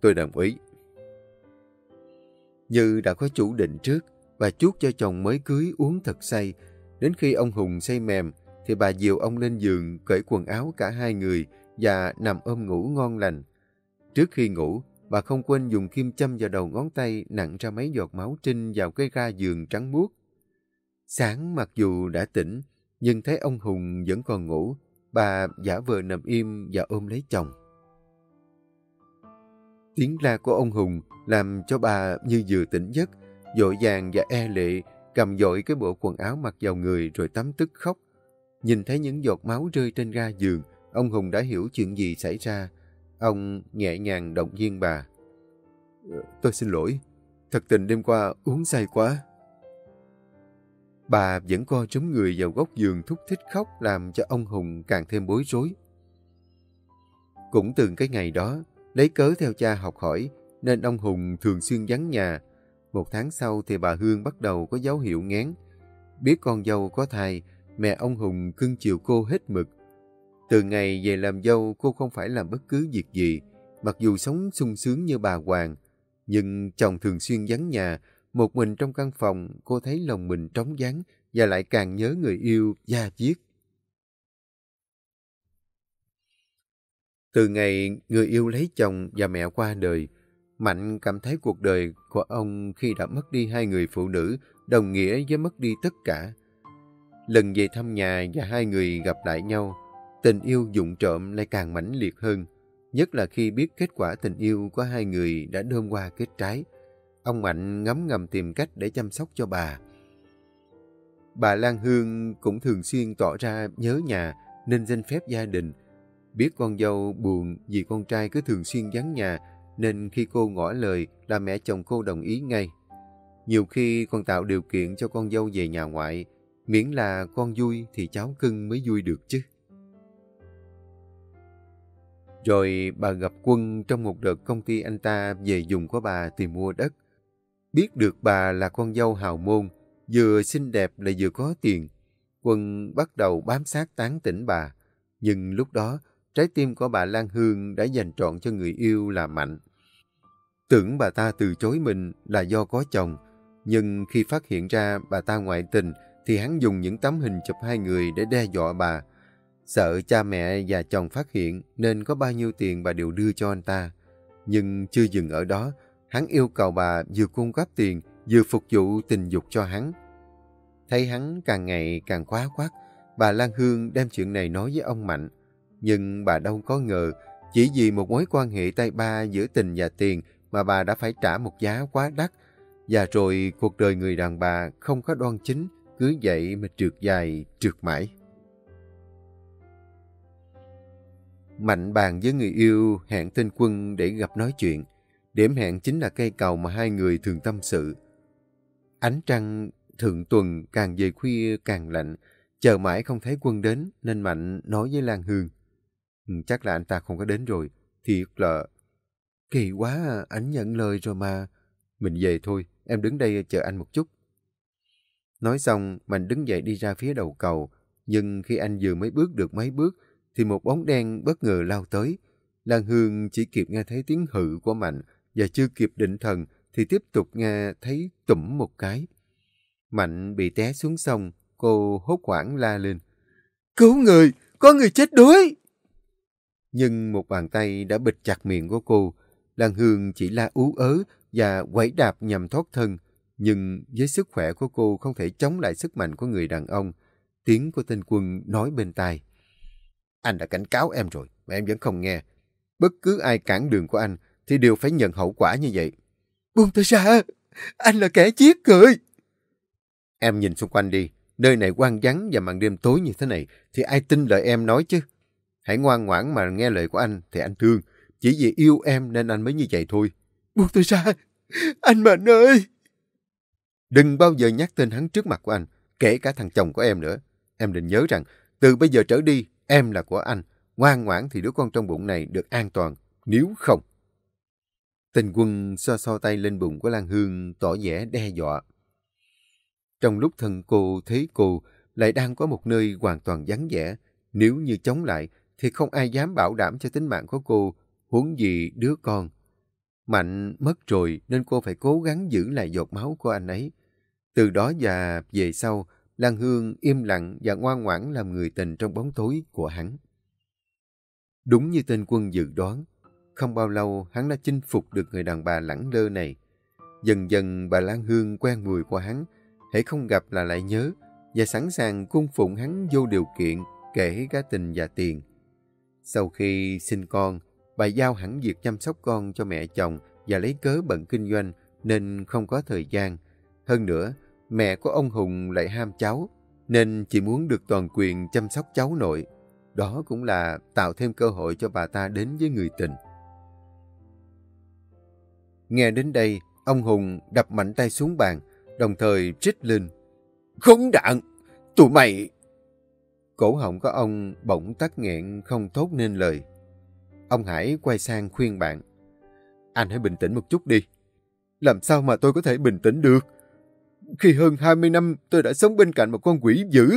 tôi đồng ý. Như đã có chủ định trước, bà chuốt cho chồng mới cưới uống thật say. Đến khi ông Hùng say mềm, thì bà dìu ông lên giường, cởi quần áo cả hai người và nằm ôm ngủ ngon lành. Trước khi ngủ, bà không quên dùng kim châm vào đầu ngón tay nặng ra mấy giọt máu trinh vào cái ga giường trắng muốt. Sáng mặc dù đã tỉnh, nhưng thấy ông Hùng vẫn còn ngủ, bà giả vờ nằm im và ôm lấy chồng. Tiếng la của ông Hùng làm cho bà như vừa tỉnh giấc, dội vàng và e lệ, cầm dội cái bộ quần áo mặc vào người rồi tắm tức khóc. Nhìn thấy những giọt máu rơi trên ga giường, ông Hùng đã hiểu chuyện gì xảy ra. Ông nhẹ nhàng động viên bà. Ờ, tôi xin lỗi, thật tình đêm qua uống say quá. Bà vẫn co chống người vào góc giường thúc thích khóc làm cho ông Hùng càng thêm bối rối. Cũng từ cái ngày đó, lấy cớ theo cha học hỏi, nên ông Hùng thường xuyên vắng nhà. Một tháng sau thì bà Hương bắt đầu có dấu hiệu ngán. Biết con dâu có thai, mẹ ông Hùng cưng chiều cô hết mực. Từ ngày về làm dâu, cô không phải làm bất cứ việc gì. Mặc dù sống sung sướng như bà Hoàng, nhưng chồng thường xuyên vắng nhà, một mình trong căn phòng, cô thấy lòng mình trống vắng và lại càng nhớ người yêu da diết. Từ ngày người yêu lấy chồng và mẹ qua đời, Mạnh cảm thấy cuộc đời của ông khi đã mất đi hai người phụ nữ đồng nghĩa với mất đi tất cả. Lần về thăm nhà và hai người gặp lại nhau, tình yêu dụng trộm lại càng mãnh liệt hơn. Nhất là khi biết kết quả tình yêu của hai người đã đơm qua kết trái. Ông Mạnh ngấm ngầm tìm cách để chăm sóc cho bà. Bà Lan Hương cũng thường xuyên tỏ ra nhớ nhà nên xin phép gia đình. Biết con dâu buồn vì con trai cứ thường xuyên vắng nhà nên khi cô ngỏ lời là mẹ chồng cô đồng ý ngay. Nhiều khi còn tạo điều kiện cho con dâu về nhà ngoại, miễn là con vui thì cháu cưng mới vui được chứ. Rồi bà gặp Quân trong một đợt công ty anh ta về dùng của bà tìm mua đất. Biết được bà là con dâu hào môn, vừa xinh đẹp lại vừa có tiền. Quân bắt đầu bám sát tán tỉnh bà. Nhưng lúc đó, trái tim của bà Lan Hương đã dành trọn cho người yêu là Mạnh. Tưởng bà ta từ chối mình là do có chồng, nhưng khi phát hiện ra bà ta ngoại tình thì hắn dùng những tấm hình chụp hai người để đe dọa bà. Sợ cha mẹ và chồng phát hiện nên có bao nhiêu tiền bà đều đưa cho anh ta. Nhưng chưa dừng ở đó, hắn yêu cầu bà vừa cung cấp tiền vừa phục vụ tình dục cho hắn. Thấy hắn càng ngày càng quá quát, bà Lan Hương đem chuyện này nói với ông Mạnh. Nhưng bà đâu có ngờ, chỉ vì một mối quan hệ tay ba giữa tình và tiền mà bà đã phải trả một giá quá đắt. Và rồi cuộc đời người đàn bà không có đoan chính, cứ vậy mà trượt dài, trượt mãi. Mạnh bàn với người yêu hẹn tên quân để gặp nói chuyện. Điểm hẹn chính là cây cầu mà hai người thường tâm sự. Ánh trăng thượng tuần càng về khuya càng lạnh. Chờ mãi không thấy quân đến nên Mạnh nói với Lan Hương. Ừ, chắc là anh ta không có đến rồi. Thiệt là... Kỳ quá à, anh nhận lời rồi mà. Mình về thôi, em đứng đây chờ anh một chút. Nói xong, Mạnh đứng dậy đi ra phía đầu cầu. Nhưng khi anh vừa mới bước được mấy bước, thì một bóng đen bất ngờ lao tới. Lan Hương chỉ kịp nghe thấy tiếng hự của Mạnh và chưa kịp định thần thì tiếp tục nghe thấy tủm một cái. Mạnh bị té xuống sông, cô hốt hoảng la lên. Cứu người! Có người chết đuối! Nhưng một bàn tay đã bịt chặt miệng của cô. Lan Hương chỉ la ú ớ và quẩy đạp nhằm thoát thân. Nhưng với sức khỏe của cô không thể chống lại sức mạnh của người đàn ông. Tiếng của tên quân nói bên tai. Anh đã cảnh cáo em rồi, mà em vẫn không nghe. Bất cứ ai cản đường của anh thì đều phải nhận hậu quả như vậy. Buông tôi ra! Anh là kẻ giết người! Em nhìn xung quanh đi. Nơi này quang vắng và màn đêm tối như thế này thì ai tin lời em nói chứ? Hãy ngoan ngoãn mà nghe lời của anh thì anh thương. Chỉ vì yêu em nên anh mới như vậy thôi. Buông tôi ra! Anh Mạnh ơi! Đừng bao giờ nhắc tên hắn trước mặt của anh, kể cả thằng chồng của em nữa. Em định nhớ rằng, từ bây giờ trở đi, em là của anh. Ngoan ngoãn thì đứa con trong bụng này được an toàn. Nếu không... Tình quân so so tay lên bụng của Lan Hương tỏ vẻ đe dọa. Trong lúc thân cô thấy cô lại đang có một nơi hoàn toàn vắng vẻ, nếu như chống lại thì không ai dám bảo đảm cho tính mạng của cô, huống gì đứa con. Mạnh mất rồi nên cô phải cố gắng giữ lại giọt máu của anh ấy. Từ đó và về sau, Lan Hương im lặng và ngoan ngoãn làm người tình trong bóng tối của hắn. Đúng như tên quân dự đoán, không bao lâu hắn đã chinh phục được người đàn bà lẳng lơ này. Dần dần bà Lan Hương quen mùi của hắn, hãy không gặp là lại nhớ và sẵn sàng cung phụng hắn vô điều kiện kể cả tình và tiền. Sau khi sinh con, bà giao hẳn việc chăm sóc con cho mẹ chồng và lấy cớ bận kinh doanh nên không có thời gian. Hơn nữa, mẹ của ông Hùng lại ham cháu nên chỉ muốn được toàn quyền chăm sóc cháu nội. Đó cũng là tạo thêm cơ hội cho bà ta đến với người tình. Nghe đến đây, ông Hùng đập mạnh tay xuống bàn, đồng thời trích lên. Khốn đạn! Tụi mày! Cổ họng của ông bỗng tắt nghẹn không thốt nên lời. Ông Hải quay sang khuyên bạn. Anh hãy bình tĩnh một chút đi. Làm sao mà tôi có thể bình tĩnh được? Khi hơn 20 năm tôi đã sống bên cạnh một con quỷ dữ.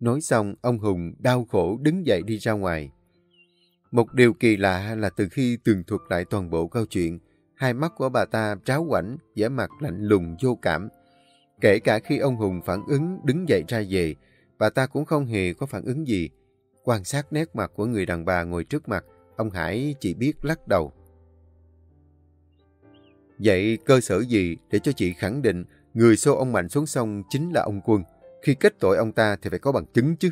Nói xong, ông Hùng đau khổ đứng dậy đi ra ngoài. Một điều kỳ lạ là từ khi tường thuật lại toàn bộ câu chuyện, hai mắt của bà ta tráo quảnh, vẻ mặt lạnh lùng vô cảm. Kể cả khi ông Hùng phản ứng đứng dậy ra về, bà ta cũng không hề có phản ứng gì. Quan sát nét mặt của người đàn bà ngồi trước mặt, ông Hải chỉ biết lắc đầu. Vậy cơ sở gì để cho chị khẳng định người xô ông Mạnh xuống sông chính là ông Quân? Khi kết tội ông ta thì phải có bằng chứng chứ.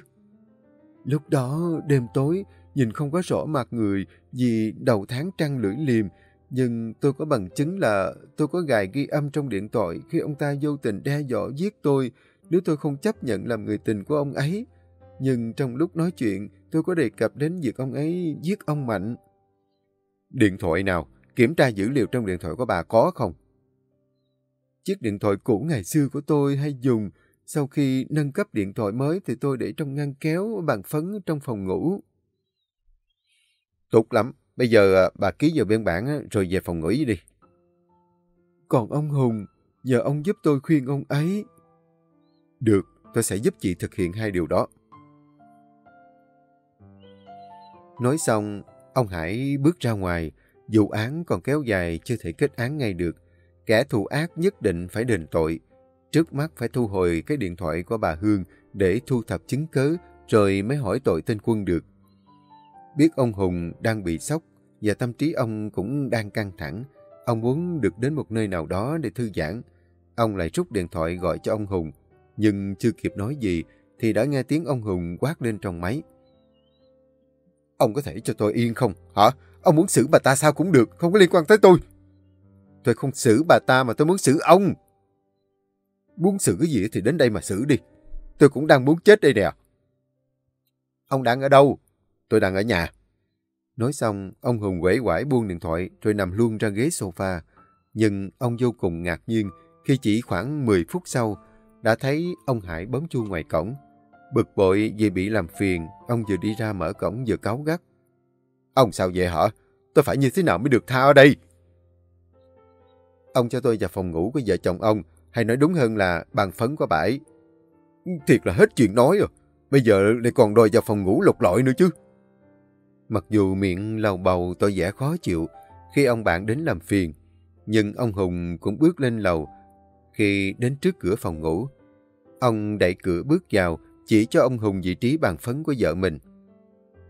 Lúc đó đêm tối nhìn không có rõ mặt người vì đầu tháng trăng lưỡi liềm nhưng tôi có bằng chứng là tôi có gài ghi âm trong điện thoại khi ông ta vô tình đe dọa giết tôi nếu tôi không chấp nhận làm người tình của ông ấy. Nhưng trong lúc nói chuyện, tôi có đề cập đến việc ông ấy giết ông Mạnh. Điện thoại nào? Kiểm tra dữ liệu trong điện thoại của bà có không? Chiếc điện thoại cũ ngày xưa của tôi hay dùng. Sau khi nâng cấp điện thoại mới thì tôi để trong ngăn kéo bàn phấn trong phòng ngủ. Tốt lắm. Bây giờ à, bà ký vào biên bản rồi về phòng ngủ đi. Còn ông Hùng, giờ ông giúp tôi khuyên ông ấy. Được, tôi sẽ giúp chị thực hiện hai điều đó. Nói xong, ông Hải bước ra ngoài. Vụ án còn kéo dài chưa thể kết án ngay được. Kẻ thù ác nhất định phải đền tội. Trước mắt phải thu hồi cái điện thoại của bà Hương để thu thập chứng cứ, rồi mới hỏi tội tên quân được. Biết ông Hùng đang bị sốc và tâm trí ông cũng đang căng thẳng. Ông muốn được đến một nơi nào đó để thư giãn. Ông lại rút điện thoại gọi cho ông Hùng. Nhưng chưa kịp nói gì thì đã nghe tiếng ông Hùng quát lên trong máy. Ông có thể cho tôi yên không? Hả? Ông muốn xử bà ta sao cũng được, không có liên quan tới tôi. Tôi không xử bà ta mà tôi muốn xử ông. Muốn xử cái gì thì đến đây mà xử đi. Tôi cũng đang muốn chết đây nè. Ông đang ở đâu? Tôi đang ở nhà. Nói xong, ông Hùng quẩy quải buông điện thoại rồi nằm luôn ra ghế sofa. Nhưng ông vô cùng ngạc nhiên khi chỉ khoảng 10 phút sau đã thấy ông Hải bấm chuông ngoài cổng. Bực bội vì bị làm phiền, ông vừa đi ra mở cổng vừa cáu gắt. Ông sao vậy hả? Tôi phải như thế nào mới được tha ở đây? Ông cho tôi vào phòng ngủ của vợ chồng ông, hay nói đúng hơn là bàn phấn của bãi. Thiệt là hết chuyện nói rồi. Bây giờ lại còn đòi vào phòng ngủ lục lọi nữa chứ. Mặc dù miệng lầu bầu tôi vẻ khó chịu khi ông bạn đến làm phiền, nhưng ông Hùng cũng bước lên lầu. Khi đến trước cửa phòng ngủ, ông đẩy cửa bước vào, chỉ cho ông Hùng vị trí bàn phấn của vợ mình.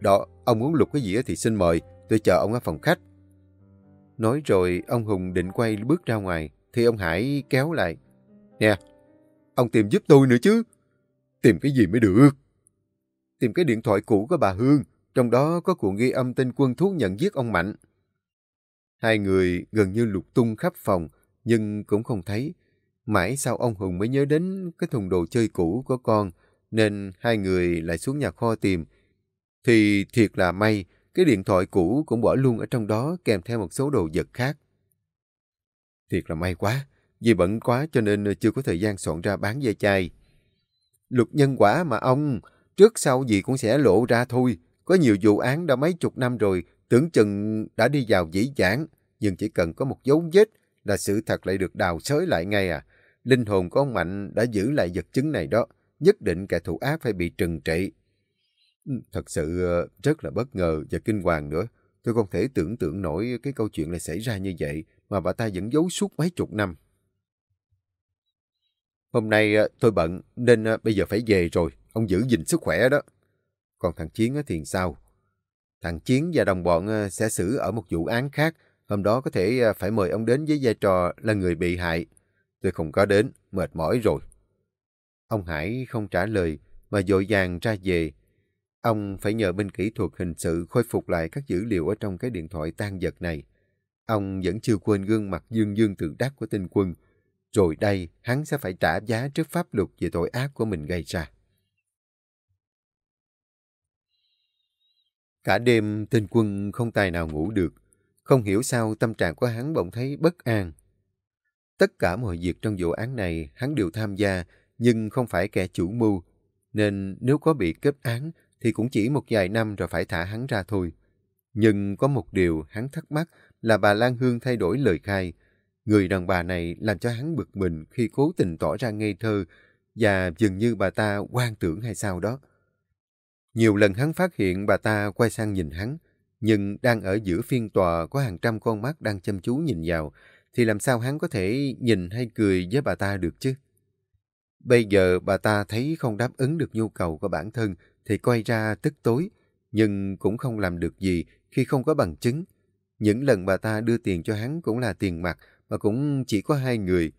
Đó, ông muốn lục cái gì thì xin mời, tôi chờ ông ở phòng khách. Nói rồi, ông Hùng định quay bước ra ngoài, thì ông Hải kéo lại. Nè, ông tìm giúp tôi nữa chứ. Tìm cái gì mới được? Tìm cái điện thoại cũ của bà Hương, trong đó có cuộn ghi âm tên quân thú nhận giết ông Mạnh. Hai người gần như lục tung khắp phòng, nhưng cũng không thấy. Mãi sau ông Hùng mới nhớ đến cái thùng đồ chơi cũ của con, nên hai người lại xuống nhà kho tìm. Thì thiệt là may, cái điện thoại cũ cũng bỏ luôn ở trong đó kèm theo một số đồ vật khác. Thiệt là may quá, vì bận quá cho nên chưa có thời gian soạn ra bán dây chai. Luật nhân quả mà ông, trước sau gì cũng sẽ lộ ra thôi. Có nhiều vụ án đã mấy chục năm rồi, tưởng chừng đã đi vào dĩ dãn, nhưng chỉ cần có một dấu vết là sự thật lại được đào xới lại ngay à. Linh hồn của ông Mạnh đã giữ lại vật chứng này đó, nhất định kẻ thù ác phải bị trừng trị. Ừ, thật sự ờ, rất là bất ngờ và kinh hoàng nữa. Tôi không thể tưởng tượng nổi cái câu chuyện lại xảy ra như vậy mà bà ta vẫn giấu suốt mấy chục năm. Hôm nay ờ, tôi bận nên ờ, bây giờ phải về rồi. Ông giữ gìn sức khỏe đó. Còn thằng Chiến thì sao? Thằng Chiến và đồng bọn sẽ xử ở một vụ án khác. Hôm đó có thể phải mời ông đến với vai trò là người bị hại. Tôi không có đến, mệt mỏi rồi. Ông Hải không trả lời mà dội vàng ra về. Ông phải nhờ bên kỹ thuật hình sự khôi phục lại các dữ liệu ở trong cái điện thoại tan vật này. Ông vẫn chưa quên gương mặt dương dương tự đắc của tinh quân. Rồi đây, hắn sẽ phải trả giá trước pháp luật về tội ác của mình gây ra. Cả đêm, tinh quân không tài nào ngủ được. Không hiểu sao tâm trạng của hắn bỗng thấy bất an. Tất cả mọi việc trong vụ án này hắn đều tham gia, nhưng không phải kẻ chủ mưu. Nên nếu có bị kết án, thì cũng chỉ một vài năm rồi phải thả hắn ra thôi. Nhưng có một điều hắn thắc mắc là bà Lan Hương thay đổi lời khai. Người đàn bà này làm cho hắn bực mình khi cố tình tỏ ra ngây thơ và dường như bà ta quan tưởng hay sao đó. Nhiều lần hắn phát hiện bà ta quay sang nhìn hắn, nhưng đang ở giữa phiên tòa có hàng trăm con mắt đang chăm chú nhìn vào, thì làm sao hắn có thể nhìn hay cười với bà ta được chứ? Bây giờ bà ta thấy không đáp ứng được nhu cầu của bản thân thì quay ra tức tối, nhưng cũng không làm được gì khi không có bằng chứng. Những lần bà ta đưa tiền cho hắn cũng là tiền mặt mà cũng chỉ có hai người.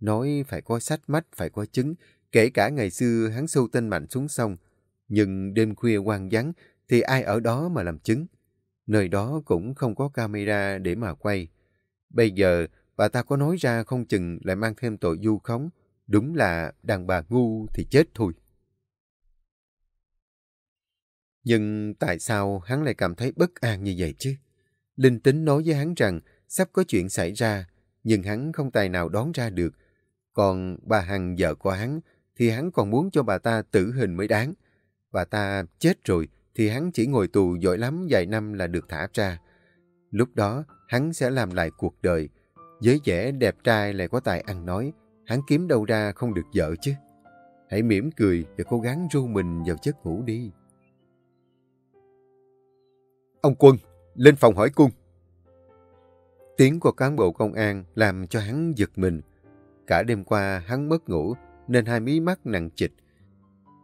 Nói phải có sách mách, phải có chứng, kể cả ngày xưa hắn sâu tên mạnh xuống sông. Nhưng đêm khuya quang vắng thì ai ở đó mà làm chứng. Nơi đó cũng không có camera để mà quay. Bây giờ bà ta có nói ra không chừng lại mang thêm tội du khống. Đúng là đàn bà ngu thì chết thôi. Nhưng tại sao hắn lại cảm thấy bất an như vậy chứ? Linh tính nói với hắn rằng sắp có chuyện xảy ra, nhưng hắn không tài nào đón ra được. Còn bà Hằng vợ của hắn thì hắn còn muốn cho bà ta tử hình mới đáng. Bà ta chết rồi thì hắn chỉ ngồi tù giỏi lắm vài năm là được thả ra. Lúc đó hắn sẽ làm lại cuộc đời. Với vẻ đẹp trai lại có tài ăn nói, hắn kiếm đâu ra không được vợ chứ. Hãy mỉm cười và cố gắng ru mình vào giấc ngủ đi. Ông Quân, lên phòng hỏi cung. Tiếng của cán bộ công an làm cho hắn giật mình. Cả đêm qua hắn mất ngủ nên hai mí mắt nặng trịch.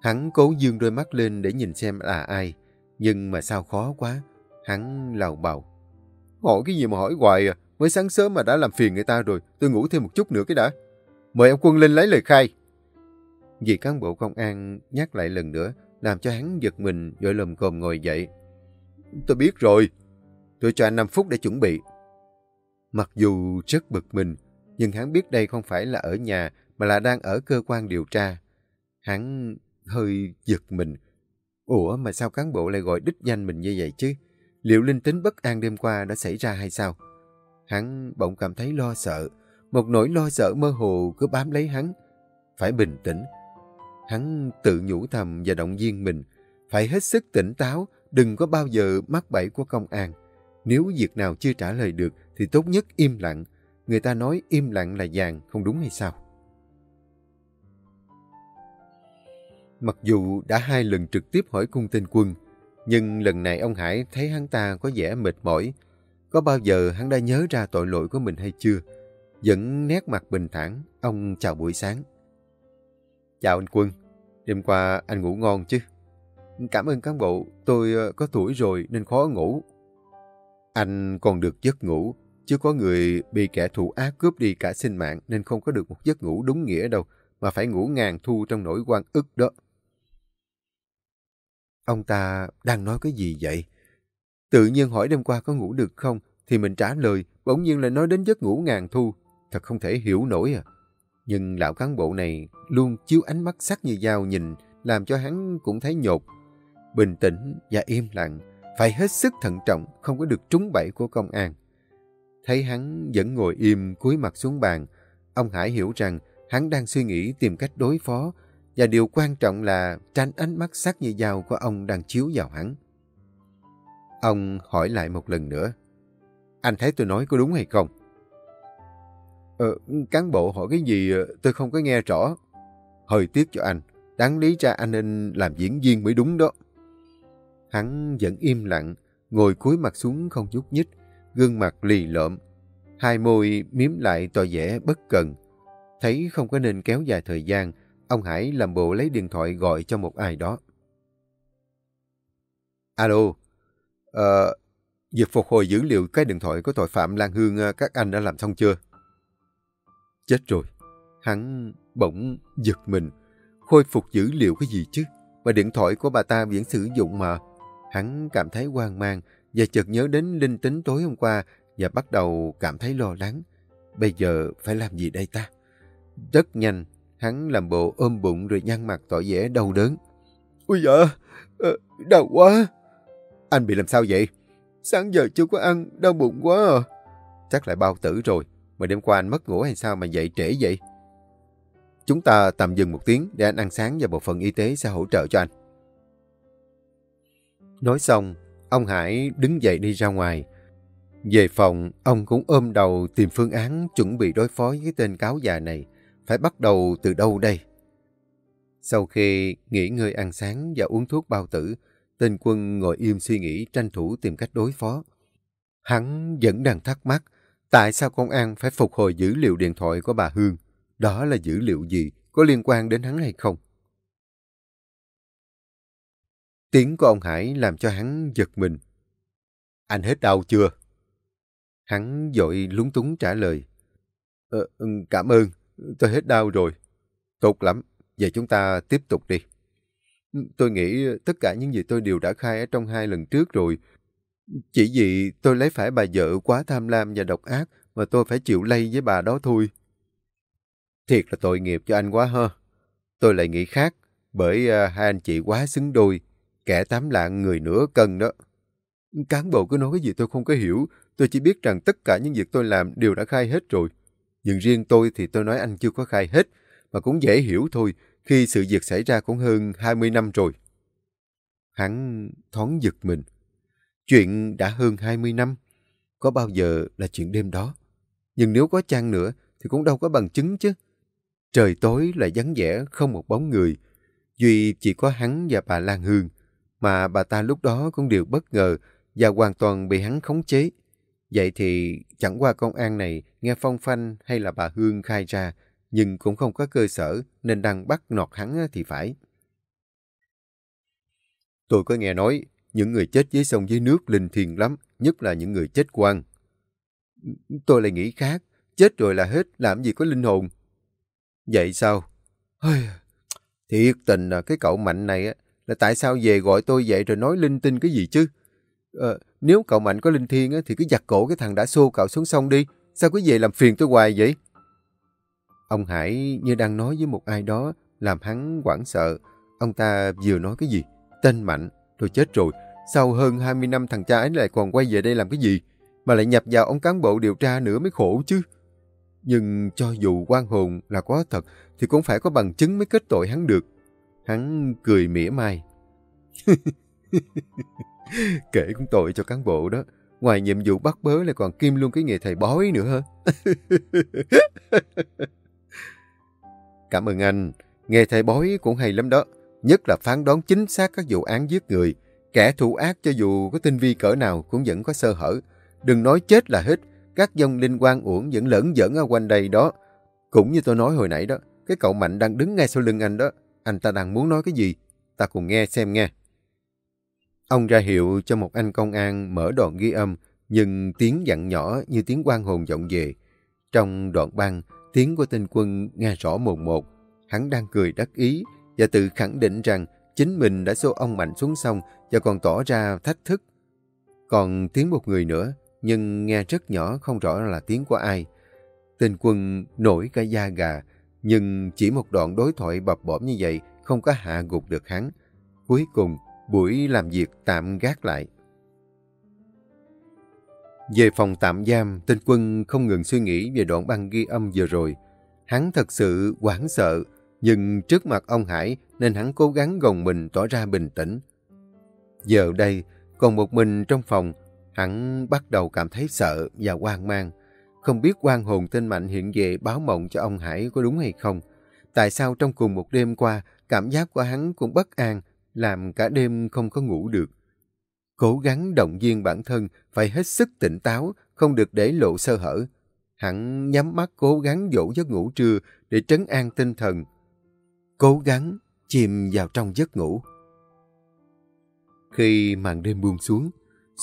Hắn cố dương đôi mắt lên để nhìn xem là ai. Nhưng mà sao khó quá. Hắn lào bào. Hỏi cái gì mà hỏi hoài à. Mới sáng sớm mà đã làm phiền người ta rồi. Tôi ngủ thêm một chút nữa cái đã. Mời ông Quân lên lấy lời khai. Vì cán bộ công an nhắc lại lần nữa làm cho hắn giật mình rồi lầm cồm ngồi dậy. Tôi biết rồi. Tôi cho anh 5 phút để chuẩn bị. Mặc dù rất bực mình, nhưng hắn biết đây không phải là ở nhà mà là đang ở cơ quan điều tra. Hắn hơi giật mình. Ủa mà sao cán bộ lại gọi đích danh mình như vậy chứ? Liệu linh tính bất an đêm qua đã xảy ra hay sao? Hắn bỗng cảm thấy lo sợ. Một nỗi lo sợ mơ hồ cứ bám lấy hắn. Phải bình tĩnh. Hắn tự nhủ thầm và động viên mình. Phải hết sức tỉnh táo, đừng có bao giờ mắc bẫy của công an. Nếu việc nào chưa trả lời được thì tốt nhất im lặng. Người ta nói im lặng là vàng, không đúng hay sao? Mặc dù đã hai lần trực tiếp hỏi cung tên quân, nhưng lần này ông Hải thấy hắn ta có vẻ mệt mỏi. Có bao giờ hắn đã nhớ ra tội lỗi của mình hay chưa? Vẫn nét mặt bình thản, ông chào buổi sáng. Chào anh Quân, đêm qua anh ngủ ngon chứ? Cảm ơn cán bộ, tôi ờ, có tuổi rồi nên khó ngủ. Anh còn được giấc ngủ, chứ có người bị kẻ thù ác cướp đi cả sinh mạng nên không có được một giấc ngủ đúng nghĩa đâu, mà phải ngủ ngàn thu trong nỗi quan ức đó. Ông ta đang nói cái gì vậy? Tự nhiên hỏi đêm qua có ngủ được không, thì mình trả lời, bỗng nhiên lại nói đến giấc ngủ ngàn thu. Thật không thể hiểu nổi à. Nhưng lão cán bộ này luôn chiếu ánh mắt sắc như dao nhìn, làm cho hắn cũng thấy nhột. Bình tĩnh và im lặng, phải hết sức thận trọng, không có được trúng bẫy của công an. Thấy hắn vẫn ngồi im, cúi mặt xuống bàn, ông Hải hiểu rằng hắn đang suy nghĩ tìm cách đối phó, và điều quan trọng là tránh ánh mắt sắc như dao của ông đang chiếu vào hắn. Ông hỏi lại một lần nữa. Anh thấy tôi nói có đúng hay không? Ờ, cán bộ hỏi cái gì ờ, tôi không có nghe rõ. Hơi tiếc cho anh. Đáng lý ra anh nên làm diễn viên mới đúng đó. Hắn vẫn im lặng, ngồi cúi mặt xuống không nhúc nhích, gương mặt lì lợm. Hai môi miếm lại tỏ vẻ bất cần. Thấy không có nên kéo dài thời gian, ông Hải làm bộ lấy điện thoại gọi cho một ai đó. Alo, ờ, việc phục hồi dữ liệu cái điện thoại của tội phạm Lan Hương ờ, các anh đã làm xong chưa? Chết rồi. Hắn bỗng giật mình. Khôi phục dữ liệu cái gì chứ? Mà điện thoại của bà ta vẫn sử dụng mà. Hắn cảm thấy hoang mang và chợt nhớ đến linh tính tối hôm qua và bắt đầu cảm thấy lo lắng. Bây giờ phải làm gì đây ta? Rất nhanh, hắn làm bộ ôm bụng rồi nhăn mặt tỏ vẻ đau đớn. Ôi dạ, ờ, đau quá. Anh bị làm sao vậy? Sáng giờ chưa có ăn, đau bụng quá à. Chắc lại bao tử rồi, mà đêm qua anh mất ngủ hay sao mà dậy trễ vậy? Chúng ta tạm dừng một tiếng để anh ăn sáng và bộ phận y tế sẽ hỗ trợ cho anh. Nói xong, ông Hải đứng dậy đi ra ngoài. Về phòng, ông cũng ôm đầu tìm phương án chuẩn bị đối phó với tên cáo già này. Phải bắt đầu từ đâu đây? Sau khi nghỉ ngơi ăn sáng và uống thuốc bao tử, tên quân ngồi im suy nghĩ tranh thủ tìm cách đối phó. Hắn vẫn đang thắc mắc tại sao công an phải phục hồi dữ liệu điện thoại của bà Hương. Đó là dữ liệu gì? Có liên quan đến hắn hay không? Tiếng của ông Hải làm cho hắn giật mình. Anh hết đau chưa? Hắn dội lúng túng trả lời. Ờ, ừ, cảm ơn, tôi hết đau rồi. Tốt lắm, vậy chúng ta tiếp tục đi. Tôi nghĩ tất cả những gì tôi đều đã khai ở trong hai lần trước rồi. Chỉ vì tôi lấy phải bà vợ quá tham lam và độc ác mà tôi phải chịu lây với bà đó thôi. Thiệt là tội nghiệp cho anh quá ha. Tôi lại nghĩ khác, bởi uh, hai anh chị quá xứng đôi, kẻ tám lạng người nửa cân đó. Cán bộ cứ nói cái gì tôi không có hiểu, tôi chỉ biết rằng tất cả những việc tôi làm đều đã khai hết rồi. Nhưng riêng tôi thì tôi nói anh chưa có khai hết, mà cũng dễ hiểu thôi, khi sự việc xảy ra cũng hơn 20 năm rồi. Hắn thoáng giật mình. Chuyện đã hơn 20 năm, có bao giờ là chuyện đêm đó. Nhưng nếu có chăng nữa thì cũng đâu có bằng chứng chứ. Trời tối lại vắng vẻ, không một bóng người. Duy chỉ có hắn và bà Lan Hương, mà bà ta lúc đó cũng đều bất ngờ và hoàn toàn bị hắn khống chế. Vậy thì chẳng qua công an này nghe phong phanh hay là bà Hương khai ra, nhưng cũng không có cơ sở nên đang bắt nọt hắn thì phải. Tôi có nghe nói những người chết dưới sông dưới nước linh thiền lắm, nhất là những người chết quan. Tôi lại nghĩ khác, chết rồi là hết, làm gì có linh hồn. Vậy sao? Thiệt tình là cái cậu Mạnh này á, là tại sao về gọi tôi vậy rồi nói linh tinh cái gì chứ? À, nếu cậu Mạnh có linh thiên á, thì cứ giặt cổ cái thằng đã xô cậu xuống sông đi. Sao cứ về làm phiền tôi hoài vậy? Ông Hải như đang nói với một ai đó, làm hắn quảng sợ. Ông ta vừa nói cái gì? Tên Mạnh, tôi chết rồi. Sau hơn 20 năm thằng cha ấy lại còn quay về đây làm cái gì? Mà lại nhập vào ông cán bộ điều tra nữa mới khổ chứ. Nhưng cho dù quan hồn là có thật, thì cũng phải có bằng chứng mới kết tội hắn được. Hắn cười mỉa mai. Kể cũng tội cho cán bộ đó. Ngoài nhiệm vụ bắt bớ lại còn kim luôn cái nghề thầy bói nữa hả? Cảm ơn anh. Nghề thầy bói cũng hay lắm đó. Nhất là phán đoán chính xác các vụ án giết người. Kẻ thù ác cho dù có tinh vi cỡ nào cũng vẫn có sơ hở. Đừng nói chết là hết. Các dông linh quan uổng vẫn lẫn dẫn ở quanh đây đó. Cũng như tôi nói hồi nãy đó. Cái cậu Mạnh đang đứng ngay sau lưng anh đó. Anh ta đang muốn nói cái gì? Ta cùng nghe xem nghe. Ông ra hiệu cho một anh công an mở đoạn ghi âm, nhưng tiếng dặn nhỏ như tiếng quan hồn vọng về. Trong đoạn băng, tiếng của tên quân nghe rõ mồn một. Hắn đang cười đắc ý và tự khẳng định rằng chính mình đã xô ông Mạnh xuống sông và còn tỏ ra thách thức. Còn tiếng một người nữa, nhưng nghe rất nhỏ không rõ là tiếng của ai. Tên quân nổi cả da gà, nhưng chỉ một đoạn đối thoại bập bõm như vậy không có hạ gục được hắn. Cuối cùng, buổi làm việc tạm gác lại. Về phòng tạm giam, tên quân không ngừng suy nghĩ về đoạn băng ghi âm vừa rồi. Hắn thật sự hoảng sợ, nhưng trước mặt ông Hải nên hắn cố gắng gồng mình tỏ ra bình tĩnh. Giờ đây, còn một mình trong phòng, hắn bắt đầu cảm thấy sợ và hoang mang. Không biết quan hồn tên Mạnh hiện về báo mộng cho ông Hải có đúng hay không. Tại sao trong cùng một đêm qua, cảm giác của hắn cũng bất an, làm cả đêm không có ngủ được. Cố gắng động viên bản thân phải hết sức tỉnh táo, không được để lộ sơ hở. Hắn nhắm mắt cố gắng dỗ giấc ngủ trưa để trấn an tinh thần. Cố gắng chìm vào trong giấc ngủ. Khi màn đêm buông xuống,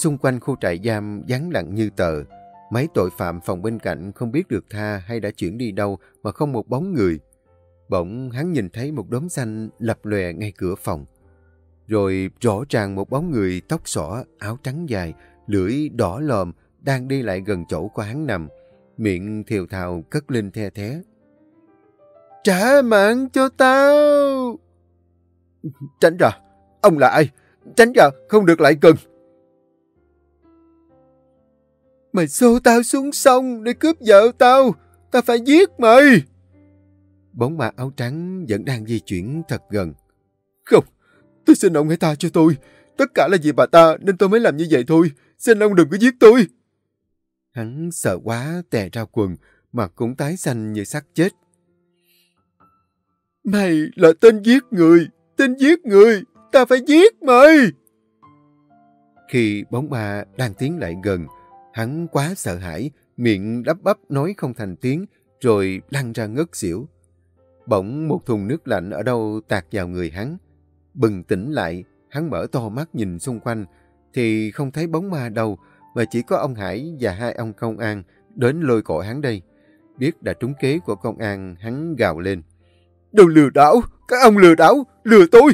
xung quanh khu trại giam vắng lặng như tờ. Mấy tội phạm phòng bên cạnh không biết được tha hay đã chuyển đi đâu mà không một bóng người. Bỗng hắn nhìn thấy một đốm xanh lập lòe ngay cửa phòng. Rồi rõ ràng một bóng người tóc xỏ, áo trắng dài, lưỡi đỏ lòm đang đi lại gần chỗ của hắn nằm. Miệng thiều thào cất lên the thế. Trả mạng cho tao! Tránh ra! Ông là ai? Tránh ra! Không được lại gần! Mày xô tao xuống sông để cướp vợ tao! Tao phải giết mày! Bóng ma áo trắng vẫn đang di chuyển thật gần. Không! Tôi xin ông hãy tha cho tôi. Tất cả là vì bà ta nên tôi mới làm như vậy thôi. Xin ông đừng có giết tôi. Hắn sợ quá tè ra quần, mặt cũng tái xanh như xác chết. Mày là tên giết người, tên giết người, ta phải giết mày. Khi bóng ma đang tiến lại gần, hắn quá sợ hãi, miệng đắp bắp nói không thành tiếng, rồi lăn ra ngất xỉu. Bỗng một thùng nước lạnh ở đâu tạt vào người hắn. Bừng tỉnh lại, hắn mở to mắt nhìn xung quanh, thì không thấy bóng ma đâu, mà chỉ có ông Hải và hai ông công an đến lôi cổ hắn đây. Biết đã trúng kế của công an, hắn gào lên. Đồ lừa đảo! Các ông lừa đảo! Lừa tôi!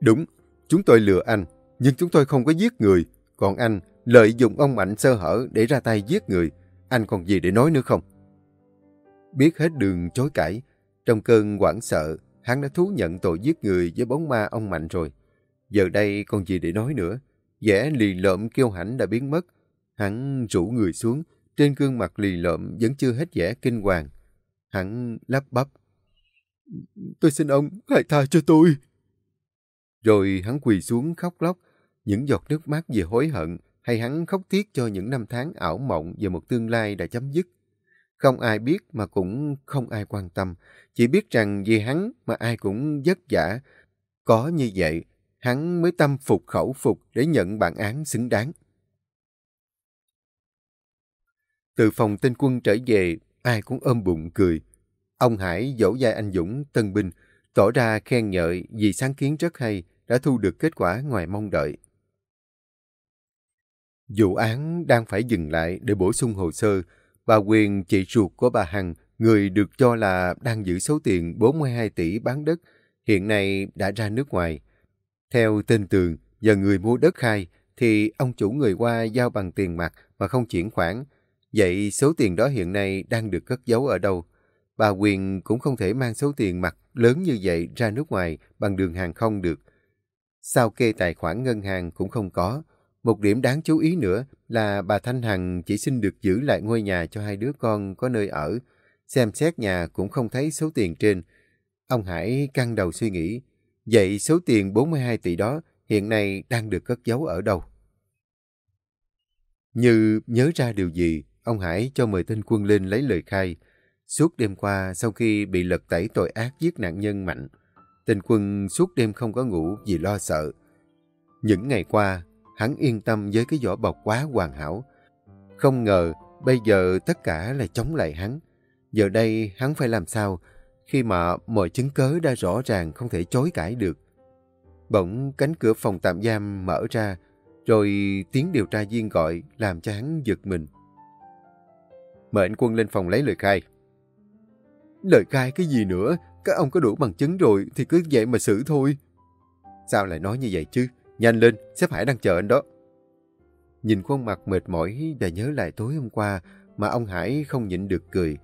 Đúng, chúng tôi lừa anh, nhưng chúng tôi không có giết người. Còn anh lợi dụng ông Mạnh sơ hở để ra tay giết người. Anh còn gì để nói nữa không? Biết hết đường chối cãi, trong cơn hoảng sợ, hắn đã thú nhận tội giết người với bóng ma ông Mạnh rồi. Giờ đây còn gì để nói nữa. vẻ lì lợm kêu hãnh đã biến mất. Hắn rủ người xuống, trên gương mặt lì lợm vẫn chưa hết vẻ kinh hoàng. Hắn lắp bắp. Tôi xin ông, hãy tha cho tôi. Rồi hắn quỳ xuống khóc lóc, những giọt nước mắt về hối hận hay hắn khóc tiếc cho những năm tháng ảo mộng về một tương lai đã chấm dứt. Không ai biết mà cũng không ai quan tâm, chỉ biết rằng vì hắn mà ai cũng vất vả. Có như vậy, hắn mới tâm phục khẩu phục để nhận bản án xứng đáng. Từ phòng tên quân trở về, ai cũng ôm bụng cười. Ông Hải dỗ dai anh Dũng, tân binh, tỏ ra khen ngợi vì sáng kiến rất hay, đã thu được kết quả ngoài mong đợi. Vụ án đang phải dừng lại để bổ sung hồ sơ. Bà Quyền, chị ruột của bà Hằng, người được cho là đang giữ số tiền 42 tỷ bán đất, hiện nay đã ra nước ngoài. Theo tên tường và người mua đất khai, thì ông chủ người qua giao bằng tiền mặt mà không chuyển khoản. Vậy số tiền đó hiện nay đang được cất giấu ở đâu? Bà Quyền cũng không thể mang số tiền mặt lớn như vậy ra nước ngoài bằng đường hàng không được. Sao kê tài khoản ngân hàng cũng không có. Một điểm đáng chú ý nữa là bà Thanh Hằng chỉ xin được giữ lại ngôi nhà cho hai đứa con có nơi ở. Xem xét nhà cũng không thấy số tiền trên. Ông Hải căng đầu suy nghĩ, vậy số tiền 42 tỷ đó hiện nay đang được cất giấu ở đâu? Như nhớ ra điều gì, ông Hải cho mời tên quân lên lấy lời khai. Suốt đêm qua, sau khi bị lật tẩy tội ác giết nạn nhân mạnh, tên quân suốt đêm không có ngủ vì lo sợ. Những ngày qua, hắn yên tâm với cái vỏ bọc quá hoàn hảo. Không ngờ, bây giờ tất cả lại chống lại hắn. Giờ đây, hắn phải làm sao khi mà mọi chứng cớ đã rõ ràng không thể chối cãi được. Bỗng cánh cửa phòng tạm giam mở ra, rồi tiếng điều tra viên gọi làm cho hắn giật mình. Mời anh quân lên phòng lấy lời khai. Lời khai cái gì nữa? Các ông có đủ bằng chứng rồi thì cứ vậy mà xử thôi. Sao lại nói như vậy chứ? Nhanh lên, sếp Hải đang chờ anh đó. Nhìn khuôn mặt mệt mỏi và nhớ lại tối hôm qua mà ông Hải không nhịn được cười.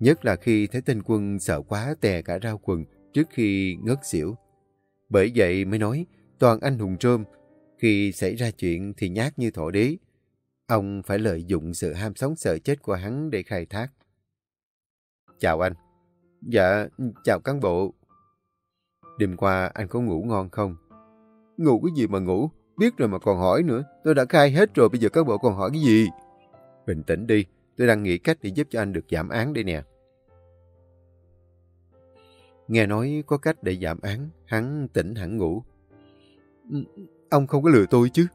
Nhất là khi thấy tên quân sợ quá tè cả rau quần trước khi ngất xỉu. Bởi vậy mới nói, toàn anh hùng trôm, khi xảy ra chuyện thì nhát như thổ đế. Ông phải lợi dụng sự ham sống sợ chết của hắn để khai thác. Chào anh. Dạ, chào cán bộ. Đêm qua anh có ngủ ngon không? Ngủ cái gì mà ngủ? Biết rồi mà còn hỏi nữa. Tôi đã khai hết rồi, bây giờ các bộ còn hỏi cái gì? Bình tĩnh đi, tôi đang nghĩ cách để giúp cho anh được giảm án đây nè. Nghe nói có cách để giảm án, hắn tỉnh hẳn ngủ. Ừ, ông không có lừa tôi chứ?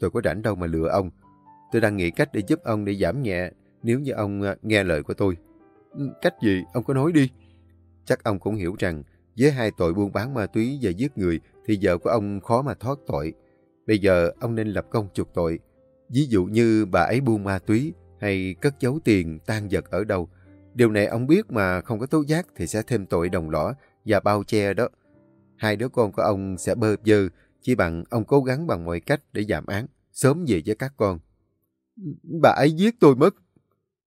Tôi có rảnh đâu mà lừa ông. Tôi đang nghĩ cách để giúp ông để giảm nhẹ nếu như ông à, nghe lời của tôi. Ừ, cách gì? Ông có nói đi. Chắc ông cũng hiểu rằng với hai tội buôn bán ma túy và giết người thì vợ của ông khó mà thoát tội. Bây giờ ông nên lập công chuộc tội. Ví dụ như bà ấy buôn ma túy hay cất giấu tiền tan vật ở đâu. Điều này ông biết mà không có tố giác thì sẽ thêm tội đồng lõa và bao che đó. Hai đứa con của ông sẽ bơ vơ, chỉ bằng ông cố gắng bằng mọi cách để giảm án, sớm về với các con. Bà ấy giết tôi mất.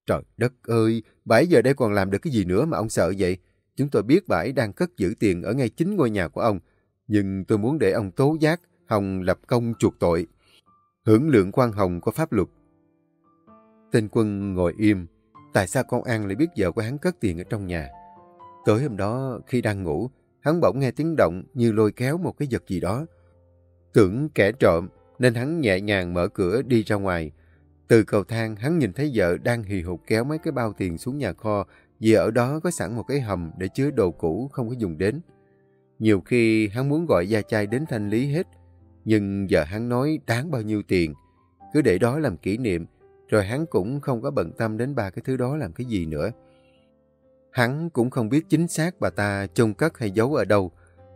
Trời đất ơi, bà ấy giờ đây còn làm được cái gì nữa mà ông sợ vậy? Chúng tôi biết bà ấy đang cất giữ tiền ở ngay chính ngôi nhà của ông. Nhưng tôi muốn để ông tố giác, Hồng lập công chuộc tội. Hưởng lượng quan hồng của pháp luật. Tên quân ngồi im. Tại sao con An lại biết vợ của hắn cất tiền ở trong nhà? Tối hôm đó, khi đang ngủ, hắn bỗng nghe tiếng động như lôi kéo một cái vật gì đó. Tưởng kẻ trộm, nên hắn nhẹ nhàng mở cửa đi ra ngoài. Từ cầu thang, hắn nhìn thấy vợ đang hì hục kéo mấy cái bao tiền xuống nhà kho vì ở đó có sẵn một cái hầm để chứa đồ cũ không có dùng đến. Nhiều khi hắn muốn gọi gia trai đến thanh lý hết, nhưng giờ hắn nói đáng bao nhiêu tiền, cứ để đó làm kỷ niệm, rồi hắn cũng không có bận tâm đến ba cái thứ đó làm cái gì nữa. Hắn cũng không biết chính xác bà ta chôn cất hay giấu ở đâu,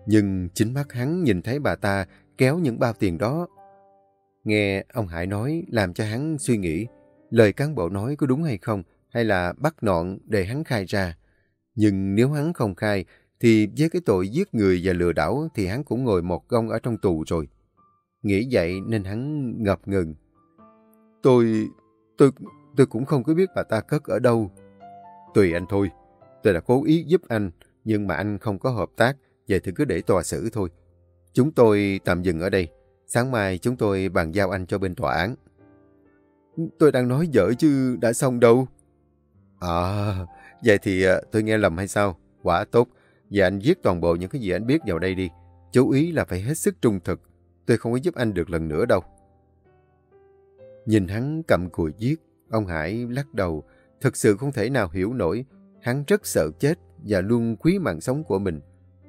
nhưng chính mắt hắn nhìn thấy bà ta kéo những bao tiền đó. Nghe ông Hải nói làm cho hắn suy nghĩ, lời cán bộ nói có đúng hay không, hay là bắt nọn để hắn khai ra. Nhưng nếu hắn không khai, thì với cái tội giết người và lừa đảo thì hắn cũng ngồi một gông ở trong tù rồi. Nghĩ vậy nên hắn ngập ngừng. Tôi, tôi, tôi cũng không có biết bà ta cất ở đâu. Tùy anh thôi. Tôi đã cố ý giúp anh, nhưng mà anh không có hợp tác, vậy thì cứ để tòa xử thôi. Chúng tôi tạm dừng ở đây. Sáng mai chúng tôi bàn giao anh cho bên tòa án. Tôi đang nói dở chứ đã xong đâu. À, vậy thì à, tôi nghe lầm hay sao? Quả tốt. Và anh viết toàn bộ những cái gì anh biết vào đây đi. Chú ý là phải hết sức trung thực. Tôi không có giúp anh được lần nữa đâu. Nhìn hắn cầm cùi viết, ông Hải lắc đầu. Thực sự không thể nào hiểu nổi. Hắn rất sợ chết và luôn quý mạng sống của mình.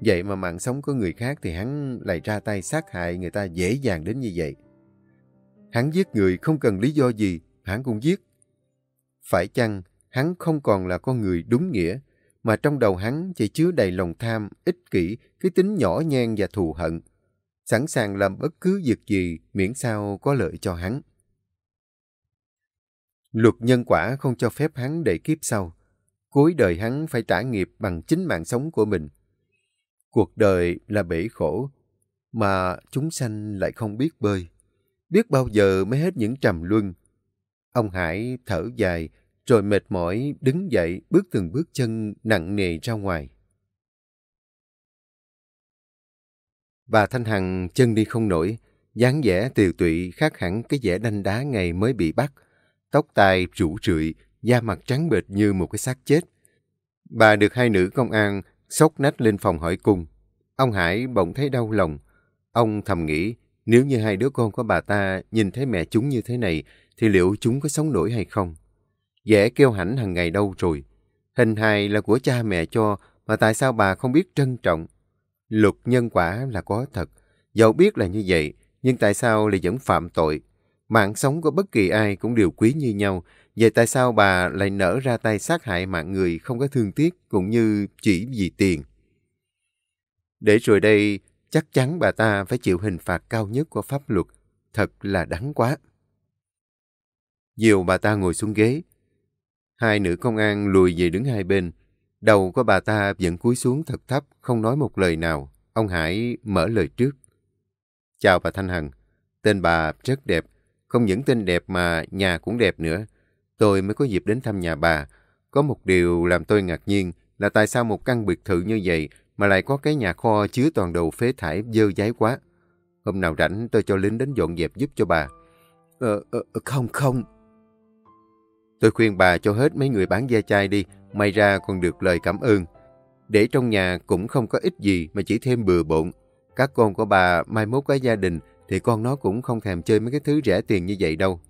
Vậy mà mạng sống của người khác thì hắn lại ra tay sát hại người ta dễ dàng đến như vậy. Hắn giết người không cần lý do gì, hắn cũng giết. Phải chăng hắn không còn là con người đúng nghĩa, mà trong đầu hắn chỉ chứa đầy lòng tham, ích kỷ, cái tính nhỏ nhen và thù hận, sẵn sàng làm bất cứ việc gì miễn sao có lợi cho hắn. Luật nhân quả không cho phép hắn để kiếp sau. Cuối đời hắn phải trả nghiệp bằng chính mạng sống của mình. Cuộc đời là bể khổ, mà chúng sanh lại không biết bơi. Biết bao giờ mới hết những trầm luân. Ông Hải thở dài, rồi mệt mỏi đứng dậy bước từng bước chân nặng nề ra ngoài. Bà Thanh Hằng chân đi không nổi, dáng vẻ tiều tụy khác hẳn cái vẻ đanh đá ngày mới bị bắt. Tóc tai rủ rượi, da mặt trắng bệch như một cái xác chết. Bà được hai nữ công an sốc nách lên phòng hỏi cung. Ông Hải bỗng thấy đau lòng. Ông thầm nghĩ, nếu như hai đứa con của bà ta nhìn thấy mẹ chúng như thế này, thì liệu chúng có sống nổi hay không? Dễ kêu hãnh hàng ngày đâu rồi. Hình hài là của cha mẹ cho, mà tại sao bà không biết trân trọng? Luật nhân quả là có thật. Dẫu biết là như vậy, nhưng tại sao lại vẫn phạm tội? Mạng sống của bất kỳ ai cũng đều quý như nhau. Vậy tại sao bà lại nở ra tay sát hại mạng người không có thương tiếc cũng như chỉ vì tiền? Để rồi đây, chắc chắn bà ta phải chịu hình phạt cao nhất của pháp luật. Thật là đáng quá. Diều bà ta ngồi xuống ghế, Hai nữ công an lùi về đứng hai bên. Đầu của bà ta vẫn cúi xuống thật thấp, không nói một lời nào. Ông Hải mở lời trước. Chào bà Thanh Hằng. Tên bà rất đẹp. Không những tên đẹp mà nhà cũng đẹp nữa. Tôi mới có dịp đến thăm nhà bà. Có một điều làm tôi ngạc nhiên là tại sao một căn biệt thự như vậy mà lại có cái nhà kho chứa toàn đồ phế thải dơ giấy quá. Hôm nào rảnh tôi cho lính đến dọn dẹp giúp cho bà. Ờ, ờ, không, không. Tôi khuyên bà cho hết mấy người bán da chai đi, may ra còn được lời cảm ơn. Để trong nhà cũng không có ích gì mà chỉ thêm bừa bộn. Các con của bà mai mốt có gia đình thì con nó cũng không thèm chơi mấy cái thứ rẻ tiền như vậy đâu.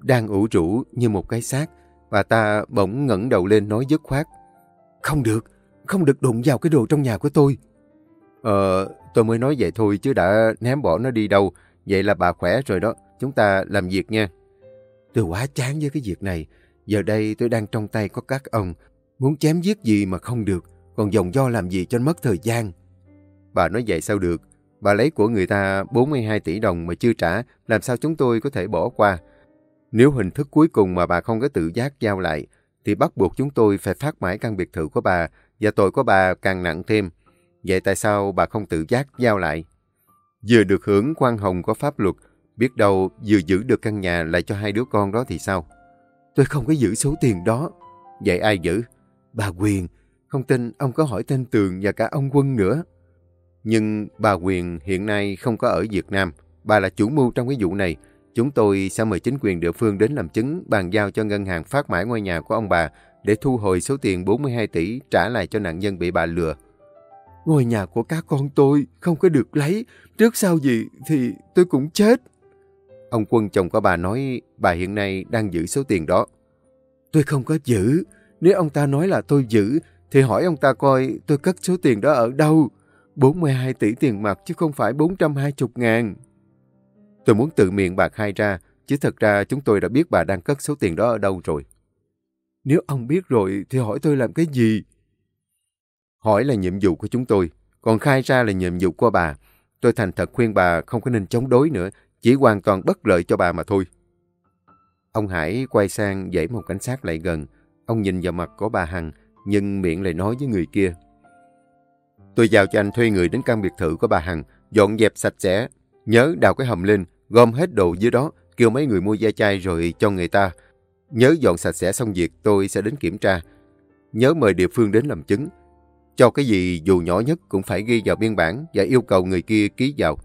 Đang ủ rũ như một cái xác, bà ta bỗng ngẩng đầu lên nói dứt khoát. Không được, không được đụng vào cái đồ trong nhà của tôi. Ờ, tôi mới nói vậy thôi chứ đã ném bỏ nó đi đâu. Vậy là bà khỏe rồi đó, chúng ta làm việc nha. Tôi quá chán với cái việc này. Giờ đây tôi đang trong tay có các ông. Muốn chém giết gì mà không được. Còn dòng do làm gì cho mất thời gian. Bà nói vậy sao được? Bà lấy của người ta 42 tỷ đồng mà chưa trả. Làm sao chúng tôi có thể bỏ qua? Nếu hình thức cuối cùng mà bà không có tự giác giao lại, thì bắt buộc chúng tôi phải phát mãi căn biệt thự của bà và tội của bà càng nặng thêm. Vậy tại sao bà không tự giác giao lại? Vừa được hưởng khoan hồng của pháp luật, Biết đâu vừa giữ được căn nhà lại cho hai đứa con đó thì sao? Tôi không có giữ số tiền đó. Vậy ai giữ? Bà Quyền. Không tin, ông có hỏi tên Tường và cả ông Quân nữa. Nhưng bà Quyền hiện nay không có ở Việt Nam. Bà là chủ mưu trong cái vụ này. Chúng tôi sẽ mời chính quyền địa phương đến làm chứng, bàn giao cho ngân hàng phát mãi ngôi nhà của ông bà để thu hồi số tiền 42 tỷ trả lại cho nạn nhân bị bà lừa. Ngôi nhà của các con tôi không có được lấy. Trước sau gì thì tôi cũng chết. Ông Quân chồng của bà nói bà hiện nay đang giữ số tiền đó. Tôi không có giữ. Nếu ông ta nói là tôi giữ, thì hỏi ông ta coi tôi cất số tiền đó ở đâu. 42 tỷ tiền mặt chứ không phải 420 ngàn. Tôi muốn tự miệng bà khai ra, chứ thật ra chúng tôi đã biết bà đang cất số tiền đó ở đâu rồi. Nếu ông biết rồi thì hỏi tôi làm cái gì? Hỏi là nhiệm vụ của chúng tôi, còn khai ra là nhiệm vụ của bà. Tôi thành thật khuyên bà không có nên chống đối nữa, chỉ hoàn toàn bất lợi cho bà mà thôi. Ông Hải quay sang dãy một cảnh sát lại gần. Ông nhìn vào mặt của bà Hằng, nhưng miệng lại nói với người kia. Tôi giao cho anh thuê người đến căn biệt thự của bà Hằng, dọn dẹp sạch sẽ. Nhớ đào cái hầm lên, gom hết đồ dưới đó, kêu mấy người mua da chai rồi cho người ta. Nhớ dọn sạch sẽ xong việc, tôi sẽ đến kiểm tra. Nhớ mời địa phương đến làm chứng. Cho cái gì dù nhỏ nhất cũng phải ghi vào biên bản và yêu cầu người kia ký vào.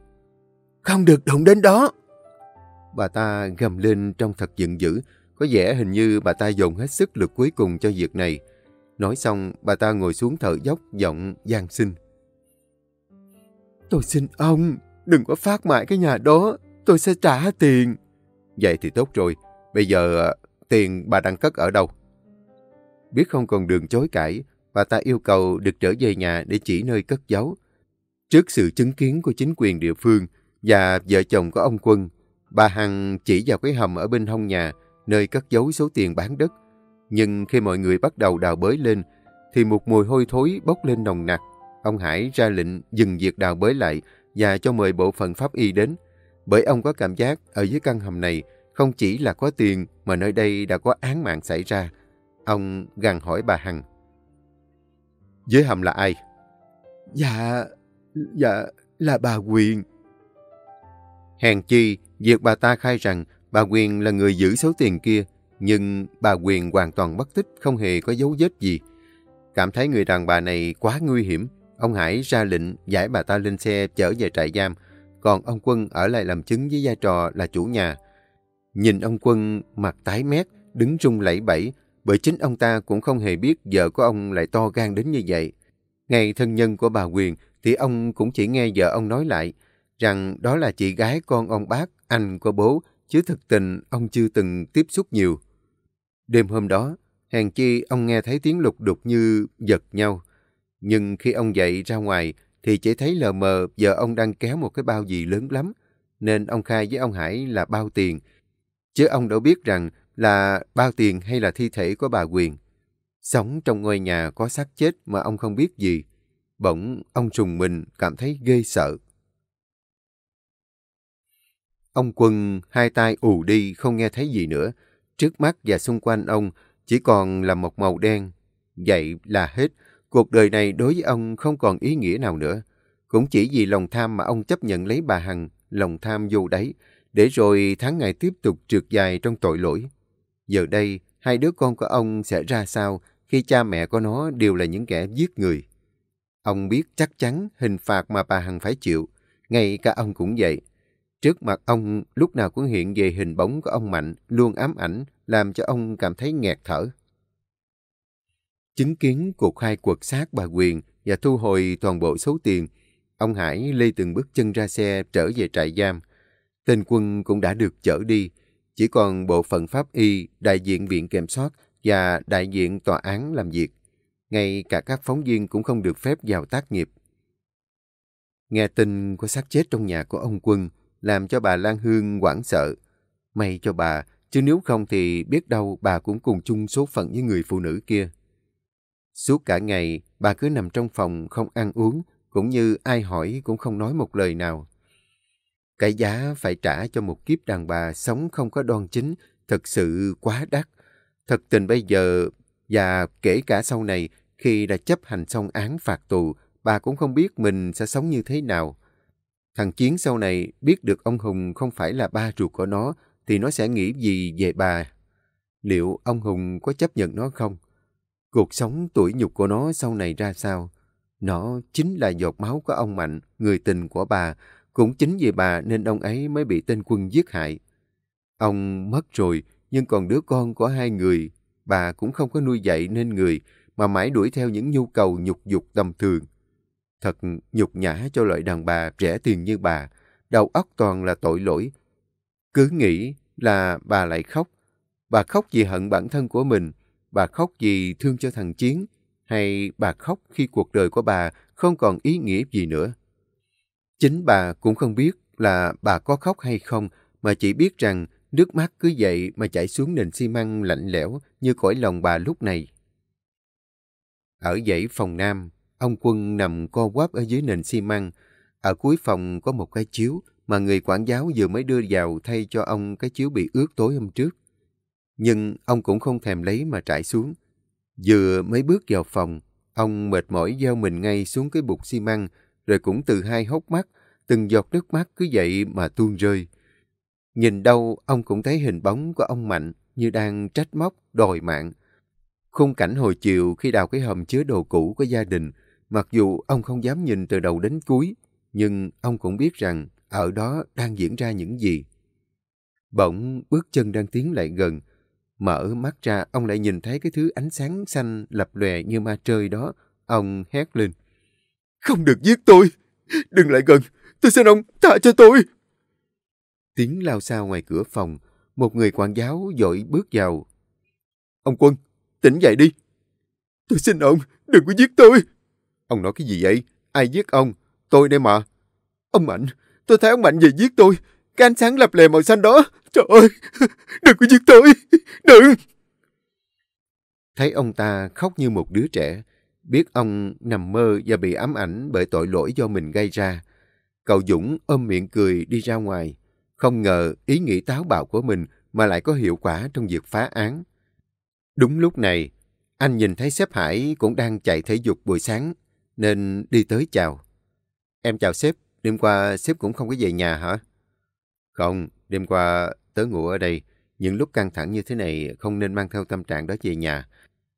Không được đụng đến đó. Bà ta gầm lên trong thật giận dữ. Có vẻ hình như bà ta dồn hết sức lực cuối cùng cho việc này. Nói xong, bà ta ngồi xuống thở dốc, giọng gian xin. Tôi xin ông, đừng có phát mại cái nhà đó, tôi sẽ trả tiền. Vậy thì tốt rồi, bây giờ à, tiền bà đang cất ở đâu? Biết không còn đường chối cãi, bà ta yêu cầu được trở về nhà để chỉ nơi cất giấu. Trước sự chứng kiến của chính quyền địa phương và vợ chồng của ông Quân, bà Hằng chỉ vào cái hầm ở bên hông nhà, nơi cất giấu số tiền bán đất. Nhưng khi mọi người bắt đầu đào bới lên, thì một mùi hôi thối bốc lên nồng nặc. Ông Hải ra lệnh dừng việc đào bới lại và cho mời bộ phận pháp y đến. Bởi ông có cảm giác ở dưới căn hầm này không chỉ là có tiền mà nơi đây đã có án mạng xảy ra. Ông gằn hỏi bà Hằng. Dưới hầm là ai? Dạ, dạ, là bà Quyền. Hèn chi, việc bà ta khai rằng bà Quyền là người giữ số tiền kia, nhưng bà Quyền hoàn toàn bất tích, không hề có dấu vết gì. Cảm thấy người đàn bà này quá nguy hiểm, ông Hải ra lệnh giải bà ta lên xe chở về trại giam, còn ông Quân ở lại làm chứng với vai trò là chủ nhà. Nhìn ông Quân mặt tái mét, đứng rung lẫy bẫy, bởi chính ông ta cũng không hề biết vợ của ông lại to gan đến như vậy. Ngày thân nhân của bà Quyền thì ông cũng chỉ nghe vợ ông nói lại rằng đó là chị gái con ông bác, anh của bố, chứ thực tình ông chưa từng tiếp xúc nhiều. Đêm hôm đó, hèn chi ông nghe thấy tiếng lục đục như giật nhau. Nhưng khi ông dậy ra ngoài thì chỉ thấy lờ mờ vợ ông đang kéo một cái bao gì lớn lắm. Nên ông khai với ông Hải là bao tiền. Chứ ông đâu biết rằng là bao tiền hay là thi thể của bà Quyền. Sống trong ngôi nhà có xác chết mà ông không biết gì. Bỗng ông trùng mình cảm thấy ghê sợ. Ông Quân hai tay ù đi không nghe thấy gì nữa. Trước mắt và xung quanh ông chỉ còn là một màu đen. Vậy là hết. Cuộc đời này đối với ông không còn ý nghĩa nào nữa. Cũng chỉ vì lòng tham mà ông chấp nhận lấy bà Hằng, lòng tham vô đáy, để rồi tháng ngày tiếp tục trượt dài trong tội lỗi. Giờ đây, hai đứa con của ông sẽ ra sao khi cha mẹ của nó đều là những kẻ giết người? Ông biết chắc chắn hình phạt mà bà Hằng phải chịu, ngay cả ông cũng vậy. Trước mặt ông lúc nào cũng hiện về hình bóng của ông Mạnh, luôn ám ảnh, làm cho ông cảm thấy nghẹt thở. Chứng kiến cuộc khai quật xác bà Quyền và thu hồi toàn bộ số tiền, ông Hải lê từng bước chân ra xe trở về trại giam. Tên quân cũng đã được chở đi, chỉ còn bộ phận pháp y, đại diện viện kiểm soát và đại diện tòa án làm việc. Ngay cả các phóng viên cũng không được phép vào tác nghiệp. Nghe tin có xác chết trong nhà của ông Quân, làm cho bà Lan Hương hoảng sợ. May cho bà, chứ nếu không thì biết đâu bà cũng cùng chung số phận với người phụ nữ kia. Suốt cả ngày, bà cứ nằm trong phòng không ăn uống, cũng như ai hỏi cũng không nói một lời nào. Cái giá phải trả cho một kiếp đàn bà sống không có đoan chính thật sự quá đắt. Thật tình bây giờ, và kể cả sau này, khi đã chấp hành xong án phạt tù, bà cũng không biết mình sẽ sống như thế nào. Thằng Chiến sau này biết được ông Hùng không phải là ba ruột của nó, thì nó sẽ nghĩ gì về bà? Liệu ông Hùng có chấp nhận nó không? Cuộc sống tuổi nhục của nó sau này ra sao? Nó chính là giọt máu của ông Mạnh, người tình của bà. Cũng chính vì bà nên ông ấy mới bị tên quân giết hại. Ông mất rồi, nhưng còn đứa con của hai người. Bà cũng không có nuôi dạy nên người, mà mãi đuổi theo những nhu cầu nhục dục tầm thường. Thật nhục nhã cho loại đàn bà rẻ tiền như bà, đầu óc toàn là tội lỗi. Cứ nghĩ là bà lại khóc. Bà khóc vì hận bản thân của mình, bà khóc vì thương cho thằng Chiến, hay bà khóc khi cuộc đời của bà không còn ý nghĩa gì nữa. Chính bà cũng không biết là bà có khóc hay không, mà chỉ biết rằng nước mắt cứ vậy mà chảy xuống nền xi măng lạnh lẽo như cõi lòng bà lúc này. Ở dãy phòng Nam, ông Quân nằm co quắp ở dưới nền xi măng. Ở cuối phòng có một cái chiếu mà người quản giáo vừa mới đưa vào thay cho ông cái chiếu bị ướt tối hôm trước. nhưng ông cũng không thèm lấy mà trải xuống. Vừa mới bước vào phòng, ông mệt mỏi gieo mình ngay xuống cái bục xi măng, rồi cũng từ hai hốc mắt, từng giọt nước mắt cứ vậy mà tuôn rơi. Nhìn đâu, ông cũng thấy hình bóng của ông Mạnh như đang trách móc, đòi mạng. Khung cảnh hồi chiều khi đào cái hầm chứa đồ cũ của gia đình, mặc dù ông không dám nhìn từ đầu đến cuối, nhưng ông cũng biết rằng ở đó đang diễn ra những gì. Bỗng bước chân đang tiến lại gần, mở mắt ra ông lại nhìn thấy cái thứ ánh sáng xanh lập lòe như ma trời đó, ông hét lên. Không được giết tôi! Đừng lại gần! Tôi xin ông tha cho tôi! Tiếng lao xao ngoài cửa phòng, một người quản giáo dội bước vào. Ông Quân, tỉnh dậy đi! Tôi xin ông, đừng có giết tôi! Ông nói cái gì vậy? Ai giết ông? Tôi đây mà. Ông Mạnh, tôi thấy ông Mạnh về giết tôi. Cái ánh sáng lập lè màu xanh đó. Trời ơi, đừng có giết tôi, đừng! Thấy ông ta khóc như một đứa trẻ, biết ông nằm mơ và bị ám ảnh bởi tội lỗi do mình gây ra. Cậu Dũng ôm miệng cười đi ra ngoài. Không ngờ ý nghĩ táo bạo của mình mà lại có hiệu quả trong việc phá án. Đúng lúc này, anh nhìn thấy sếp Hải cũng đang chạy thể dục buổi sáng, nên đi tới chào. Em chào sếp, đêm qua sếp cũng không có về nhà hả? Không, đêm qua tớ ngủ ở đây. Những lúc căng thẳng như thế này không nên mang theo tâm trạng đó về nhà.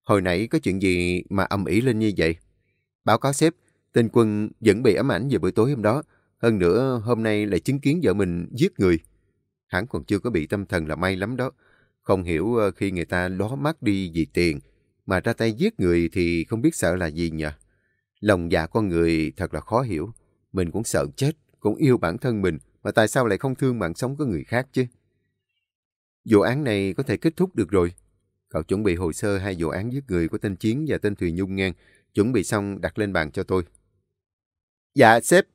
Hồi nãy có chuyện gì mà âm ỉ lên như vậy? Báo cáo sếp, tên quân vẫn bị ám ảnh về buổi tối hôm đó. Hơn nữa, hôm nay lại chứng kiến vợ mình giết người. Hắn còn chưa có bị tâm thần là may lắm đó. Không hiểu ờ, khi người ta ló mắt đi vì tiền, mà ra tay giết người thì không biết sợ là gì nhỉ? Lòng dạ con người thật là khó hiểu. Mình cũng sợ chết, cũng yêu bản thân mình, mà tại sao lại không thương mạng sống của người khác chứ? Vụ án này có thể kết thúc được rồi. Cậu chuẩn bị hồ sơ hai vụ án giết người của tên Chiến và tên Thùy Nhung ngang. Chuẩn bị xong đặt lên bàn cho tôi. Dạ, sếp.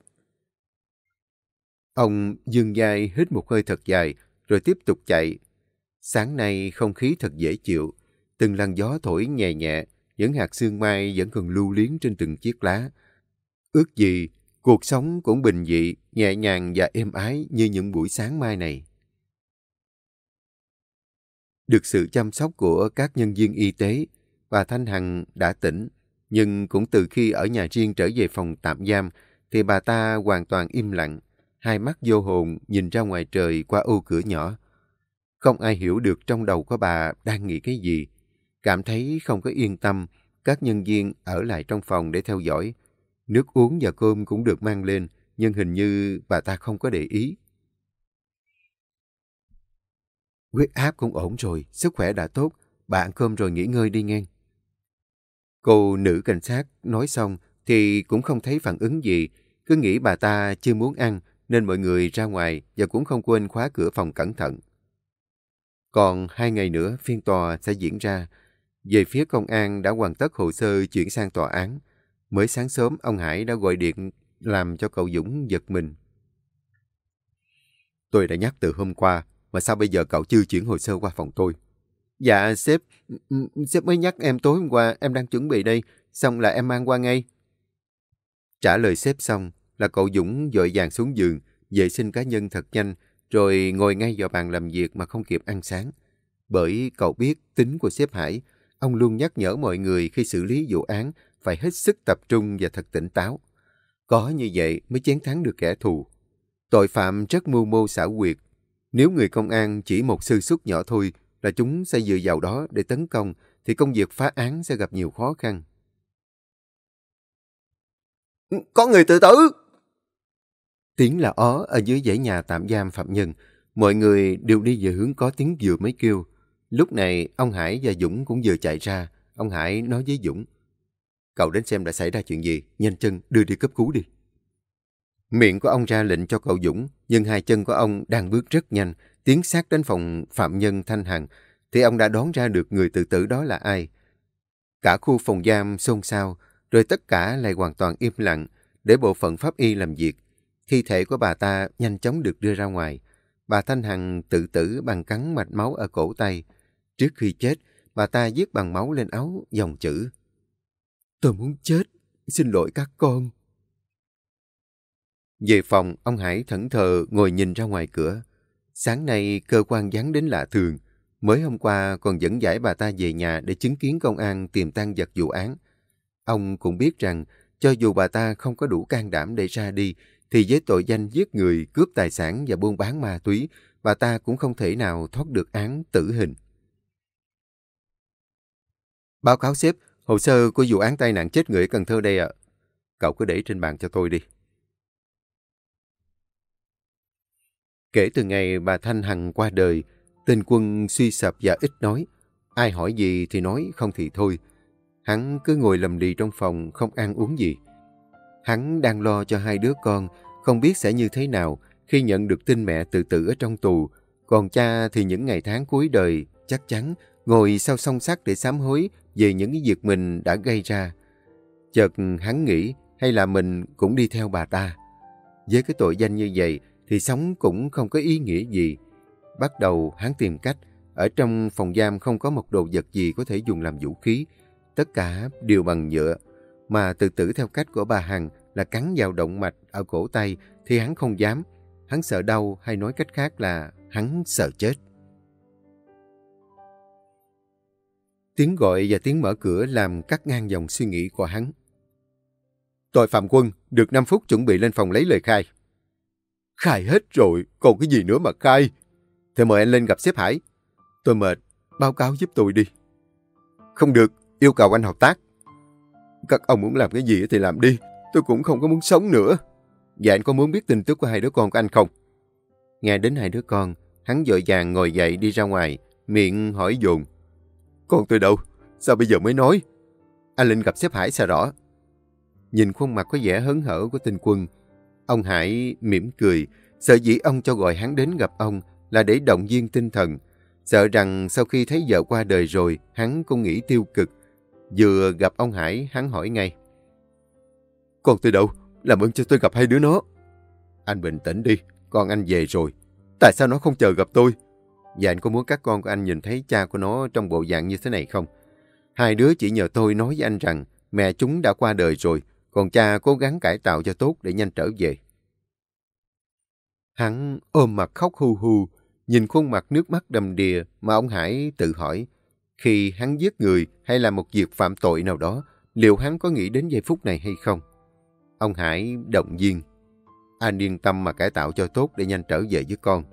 Ông dương dài hít một hơi thật dài, rồi tiếp tục chạy. Sáng nay không khí thật dễ chịu. Từng làn gió thổi nhẹ nhẹ, những hạt sương mai vẫn còn lưu liếng trên từng chiếc lá. Ước gì, cuộc sống cũng bình dị, nhẹ nhàng và êm ái như những buổi sáng mai này. Được sự chăm sóc của các nhân viên y tế, bà Thanh Hằng đã tỉnh, nhưng cũng từ khi ở nhà riêng trở về phòng tạm giam, thì bà ta hoàn toàn im lặng, hai mắt vô hồn nhìn ra ngoài trời qua ô cửa nhỏ. Không ai hiểu được trong đầu của bà đang nghĩ cái gì. Cảm thấy không có yên tâm, các nhân viên ở lại trong phòng để theo dõi. Nước uống và cơm cũng được mang lên, nhưng hình như bà ta không có để ý. Huyết áp cũng ổn rồi, sức khỏe đã tốt, bà ăn cơm rồi nghỉ ngơi đi nghe Cô nữ cảnh sát nói xong thì cũng không thấy phản ứng gì, cứ nghĩ bà ta chưa muốn ăn nên mọi người ra ngoài và cũng không quên khóa cửa phòng cẩn thận. Còn hai ngày nữa phiên tòa sẽ diễn ra. Về phía công an đã hoàn tất hồ sơ chuyển sang tòa án. Mới sáng sớm ông Hải đã gọi điện làm cho cậu Dũng giật mình. Tôi đã nhắc từ hôm qua, mà sao bây giờ cậu chưa chuyển hồ sơ qua phòng tôi? Dạ, sếp, sếp mới nhắc em tối hôm qua, em đang chuẩn bị đây, xong là em mang qua ngay. Trả lời sếp xong là cậu Dũng dội vàng xuống giường, vệ sinh cá nhân thật nhanh, rồi ngồi ngay vào bàn làm việc mà không kịp ăn sáng. Bởi cậu biết tính của sếp Hải, ông luôn nhắc nhở mọi người khi xử lý vụ án phải hết sức tập trung và thật tỉnh táo. Có như vậy mới chiến thắng được kẻ thù. Tội phạm rất mưu mô xảo quyệt. Nếu người công an chỉ một sư xuất nhỏ thôi là chúng sẽ dựa vào đó để tấn công, thì công việc phá án sẽ gặp nhiều khó khăn. Có người tự tử! Tiếng là ó ở dưới dãy nhà tạm giam phạm nhân. Mọi người đều đi về hướng có tiếng vừa mới kêu. Lúc này, ông Hải và Dũng cũng vừa chạy ra. Ông Hải nói với Dũng. Cậu đến xem đã xảy ra chuyện gì, nhanh chân đưa đi cấp cứu đi. Miệng của ông ra lệnh cho cậu Dũng, nhưng hai chân của ông đang bước rất nhanh, tiến sát đến phòng phạm nhân Thanh Hằng, thì ông đã đoán ra được người tự tử đó là ai. Cả khu phòng giam xôn xao, rồi tất cả lại hoàn toàn im lặng, để bộ phận pháp y làm việc. Thi thể của bà ta nhanh chóng được đưa ra ngoài. Bà Thanh Hằng tự tử bằng cắn mạch máu ở cổ tay. Trước khi chết, bà ta viết bằng máu lên áo dòng chữ. Tôi muốn chết, xin lỗi các con. Về phòng, ông Hải thẫn thờ ngồi nhìn ra ngoài cửa. Sáng nay cơ quan dán đến lạ thường. Mới hôm qua còn dẫn giải bà ta về nhà để chứng kiến công an tìm tan vật vụ án. Ông cũng biết rằng cho dù bà ta không có đủ can đảm để ra đi, thì với tội danh giết người, cướp tài sản và buôn bán ma túy, bà ta cũng không thể nào thoát được án tử hình. Báo cáo sếp, hồ sơ của vụ án tai nạn chết người ở Cần Thơ đây ạ. Cậu cứ để trên bàn cho tôi đi. Kể từ ngày bà Thanh Hằng qua đời, Tên quân suy sập và ít nói. Ai hỏi gì thì nói, không thì thôi. Hắn cứ ngồi lầm lì trong phòng, không ăn uống gì. Hắn đang lo cho hai đứa con, không biết sẽ như thế nào khi nhận được tin mẹ tự tử ở trong tù. Còn cha thì những ngày tháng cuối đời chắc chắn ngồi sau song sắt để sám hối về những cái việc mình đã gây ra. Chợt hắn nghĩ hay là mình cũng đi theo bà ta. Với cái tội danh như vậy thì sống cũng không có ý nghĩa gì. Bắt đầu hắn tìm cách, ở trong phòng giam không có một đồ vật gì có thể dùng làm vũ khí. Tất cả đều bằng nhựa, mà tự tử theo cách của bà Hằng là cắn vào động mạch ở cổ tay thì hắn không dám. Hắn sợ đau hay nói cách khác là hắn sợ chết. Tiếng gọi và tiếng mở cửa làm cắt ngang dòng suy nghĩ của hắn. Tội phạm quân được 5 phút chuẩn bị lên phòng lấy lời khai. Khai hết rồi, còn cái gì nữa mà khai? Thì mời anh lên gặp sếp Hải. Tôi mệt, báo cáo giúp tôi đi. Không được, yêu cầu anh hợp tác. Các ông muốn làm cái gì thì làm đi, tôi cũng không có muốn sống nữa. Dạ anh có muốn biết tin tức của hai đứa con của anh không? Nghe đến hai đứa con, hắn dội vàng ngồi dậy đi ra ngoài, miệng hỏi dồn. Con tôi đâu? Sao bây giờ mới nói? Anh Linh gặp sếp Hải sao rõ? Nhìn khuôn mặt có vẻ hớn hở của tinh quân, ông Hải mỉm cười, sợ dĩ ông cho gọi hắn đến gặp ông là để động viên tinh thần. Sợ rằng sau khi thấy vợ qua đời rồi, hắn cũng nghĩ tiêu cực. Vừa gặp ông Hải, hắn hỏi ngay. Con tôi đâu? Làm ơn cho tôi gặp hai đứa nó. Anh bình tĩnh đi, con anh về rồi. Tại sao nó không chờ gặp tôi? Và anh có muốn các con của anh nhìn thấy cha của nó trong bộ dạng như thế này không? Hai đứa chỉ nhờ tôi nói với anh rằng mẹ chúng đã qua đời rồi, còn cha cố gắng cải tạo cho tốt để nhanh trở về. Hắn ôm mặt khóc hù hù, nhìn khuôn mặt nước mắt đầm đìa mà ông Hải tự hỏi, khi hắn giết người hay là một việc phạm tội nào đó, liệu hắn có nghĩ đến giây phút này hay không? Ông Hải động viên. Anh yên tâm mà cải tạo cho tốt để nhanh trở về với con.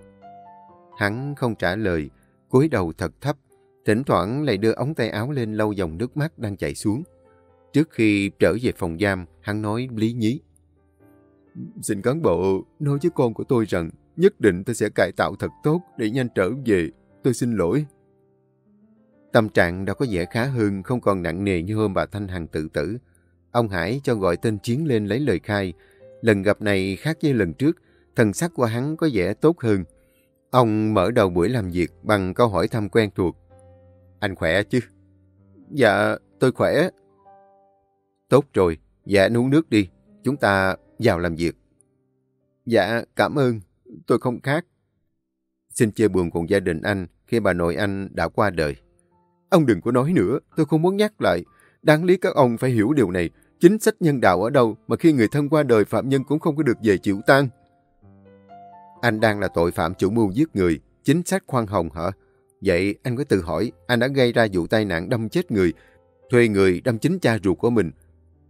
Hắn không trả lời, cúi đầu thật thấp, thỉnh thoảng lại đưa ống tay áo lên lau dòng nước mắt đang chảy xuống. Trước khi trở về phòng giam, hắn nói lý nhí. Xin cán bộ nói với con của tôi rằng nhất định tôi sẽ cải tạo thật tốt để nhanh trở về. Tôi xin lỗi. Tâm trạng đã có vẻ khá hơn, không còn nặng nề như hôm bà Thanh Hằng tự tử. Ông Hải cho gọi tên Chiến lên lấy lời khai. Lần gặp này khác với lần trước, thần sắc của hắn có vẻ tốt hơn. Ông mở đầu buổi làm việc bằng câu hỏi thăm quen thuộc. Anh khỏe chứ? Dạ, tôi khỏe. Tốt rồi, dạ uống nước đi. Chúng ta vào làm việc. Dạ, cảm ơn. Tôi không khác. Xin chia buồn cùng gia đình anh khi bà nội anh đã qua đời. Ông đừng có nói nữa, tôi không muốn nhắc lại. Đáng lý các ông phải hiểu điều này. Chính sách nhân đạo ở đâu mà khi người thân qua đời phạm nhân cũng không có được về chịu tang. Anh đang là tội phạm chủ mưu giết người, chính sách khoan hồng hả? Vậy anh có tự hỏi, anh đã gây ra vụ tai nạn đâm chết người, thuê người đâm chính cha ruột của mình.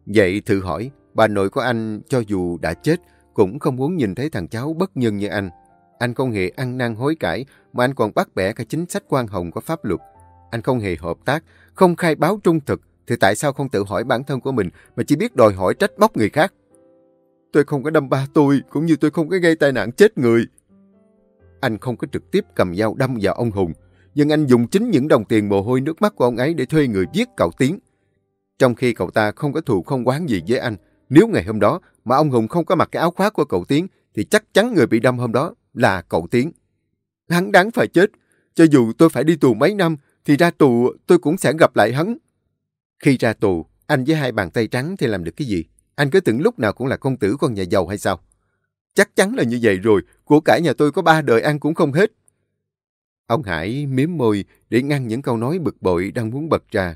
Vậy thử hỏi, bà nội của anh cho dù đã chết, cũng không muốn nhìn thấy thằng cháu bất nhân như anh. Anh không hề ăn năn hối cải, mà anh còn bắt bẻ cả chính sách quan hồng của pháp luật. Anh không hề hợp tác, không khai báo trung thực, thì tại sao không tự hỏi bản thân của mình mà chỉ biết đòi hỏi trách móc người khác? Tôi không có đâm ba tôi, cũng như tôi không có gây tai nạn chết người. Anh không có trực tiếp cầm dao đâm vào ông Hùng, nhưng anh dùng chính những đồng tiền mồ hôi nước mắt của ông ấy để thuê người giết cậu Tiến. Trong khi cậu ta không có thù không quán gì với anh, nếu ngày hôm đó mà ông Hùng không có mặc cái áo khoác của cậu Tiến, thì chắc chắn người bị đâm hôm đó là cậu Tiến. Hắn đáng phải chết. Cho dù tôi phải đi tù mấy năm, thì ra tù tôi cũng sẽ gặp lại hắn. Khi ra tù, anh với hai bàn tay trắng thì làm được cái gì? Anh cứ tưởng lúc nào cũng là công tử con nhà giàu hay sao? Chắc chắn là như vậy rồi, của cải nhà tôi có ba đời ăn cũng không hết. Ông Hải miếm môi để ngăn những câu nói bực bội đang muốn bật ra.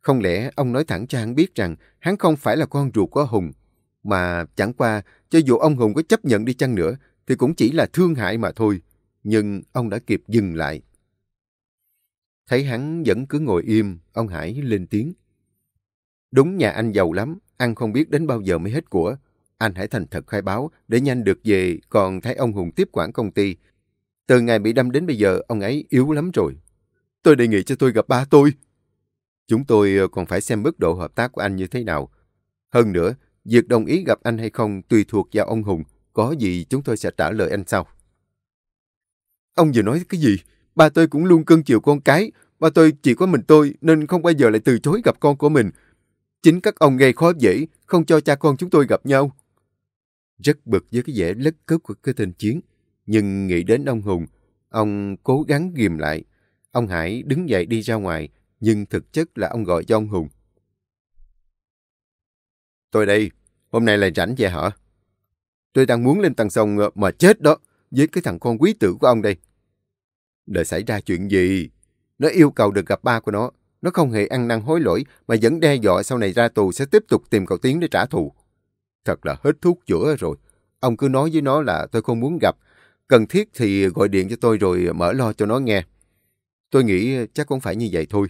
Không lẽ ông nói thẳng cho hắn biết rằng hắn không phải là con ruột của Hùng, mà chẳng qua cho dù ông Hùng có chấp nhận đi chăng nữa thì cũng chỉ là thương hại mà thôi. Nhưng ông đã kịp dừng lại. Thấy hắn vẫn cứ ngồi im, ông Hải lên tiếng. Đúng nhà anh giàu lắm, ăn không biết đến bao giờ mới hết của. Anh hãy thành thật khai báo để nhanh được về, còn thấy ông Hùng tiếp quản công ty. Từ ngày bị đâm đến bây giờ, ông ấy yếu lắm rồi. Tôi đề nghị cho tôi gặp ba tôi. Chúng tôi ờ, còn phải xem mức độ hợp tác của anh như thế nào. Hơn nữa, việc đồng ý gặp anh hay không tùy thuộc vào ông Hùng. Có gì chúng tôi sẽ trả lời anh sau. Ông vừa nói cái gì? Ba tôi cũng luôn cưng chiều con cái. Ba tôi chỉ có mình tôi nên không bao giờ lại từ chối gặp con của mình. Chính các ông gây khó dễ, không cho cha con chúng tôi gặp nhau. Rất bực với cái vẻ lất cướp của cái tên Chiến. Nhưng nghĩ đến ông Hùng, ông cố gắng ghim lại. Ông Hải đứng dậy đi ra ngoài, nhưng thực chất là ông gọi cho ông Hùng. Tôi đây, hôm nay là rảnh vậy hả? Tôi đang muốn lên tầng sông ờ, mà chết đó, với cái thằng con quý tử của ông đây. Đợi xảy ra chuyện gì? Nó yêu cầu được gặp ba của nó. Nó không hề ăn năn hối lỗi mà vẫn đe dọa sau này ra tù sẽ tiếp tục tìm cậu Tiến để trả thù. Thật là hết thuốc chữa rồi. Ông cứ nói với nó là tôi không muốn gặp. Cần thiết thì gọi điện cho tôi rồi mở lo cho nó nghe. Tôi nghĩ chắc cũng phải như vậy thôi.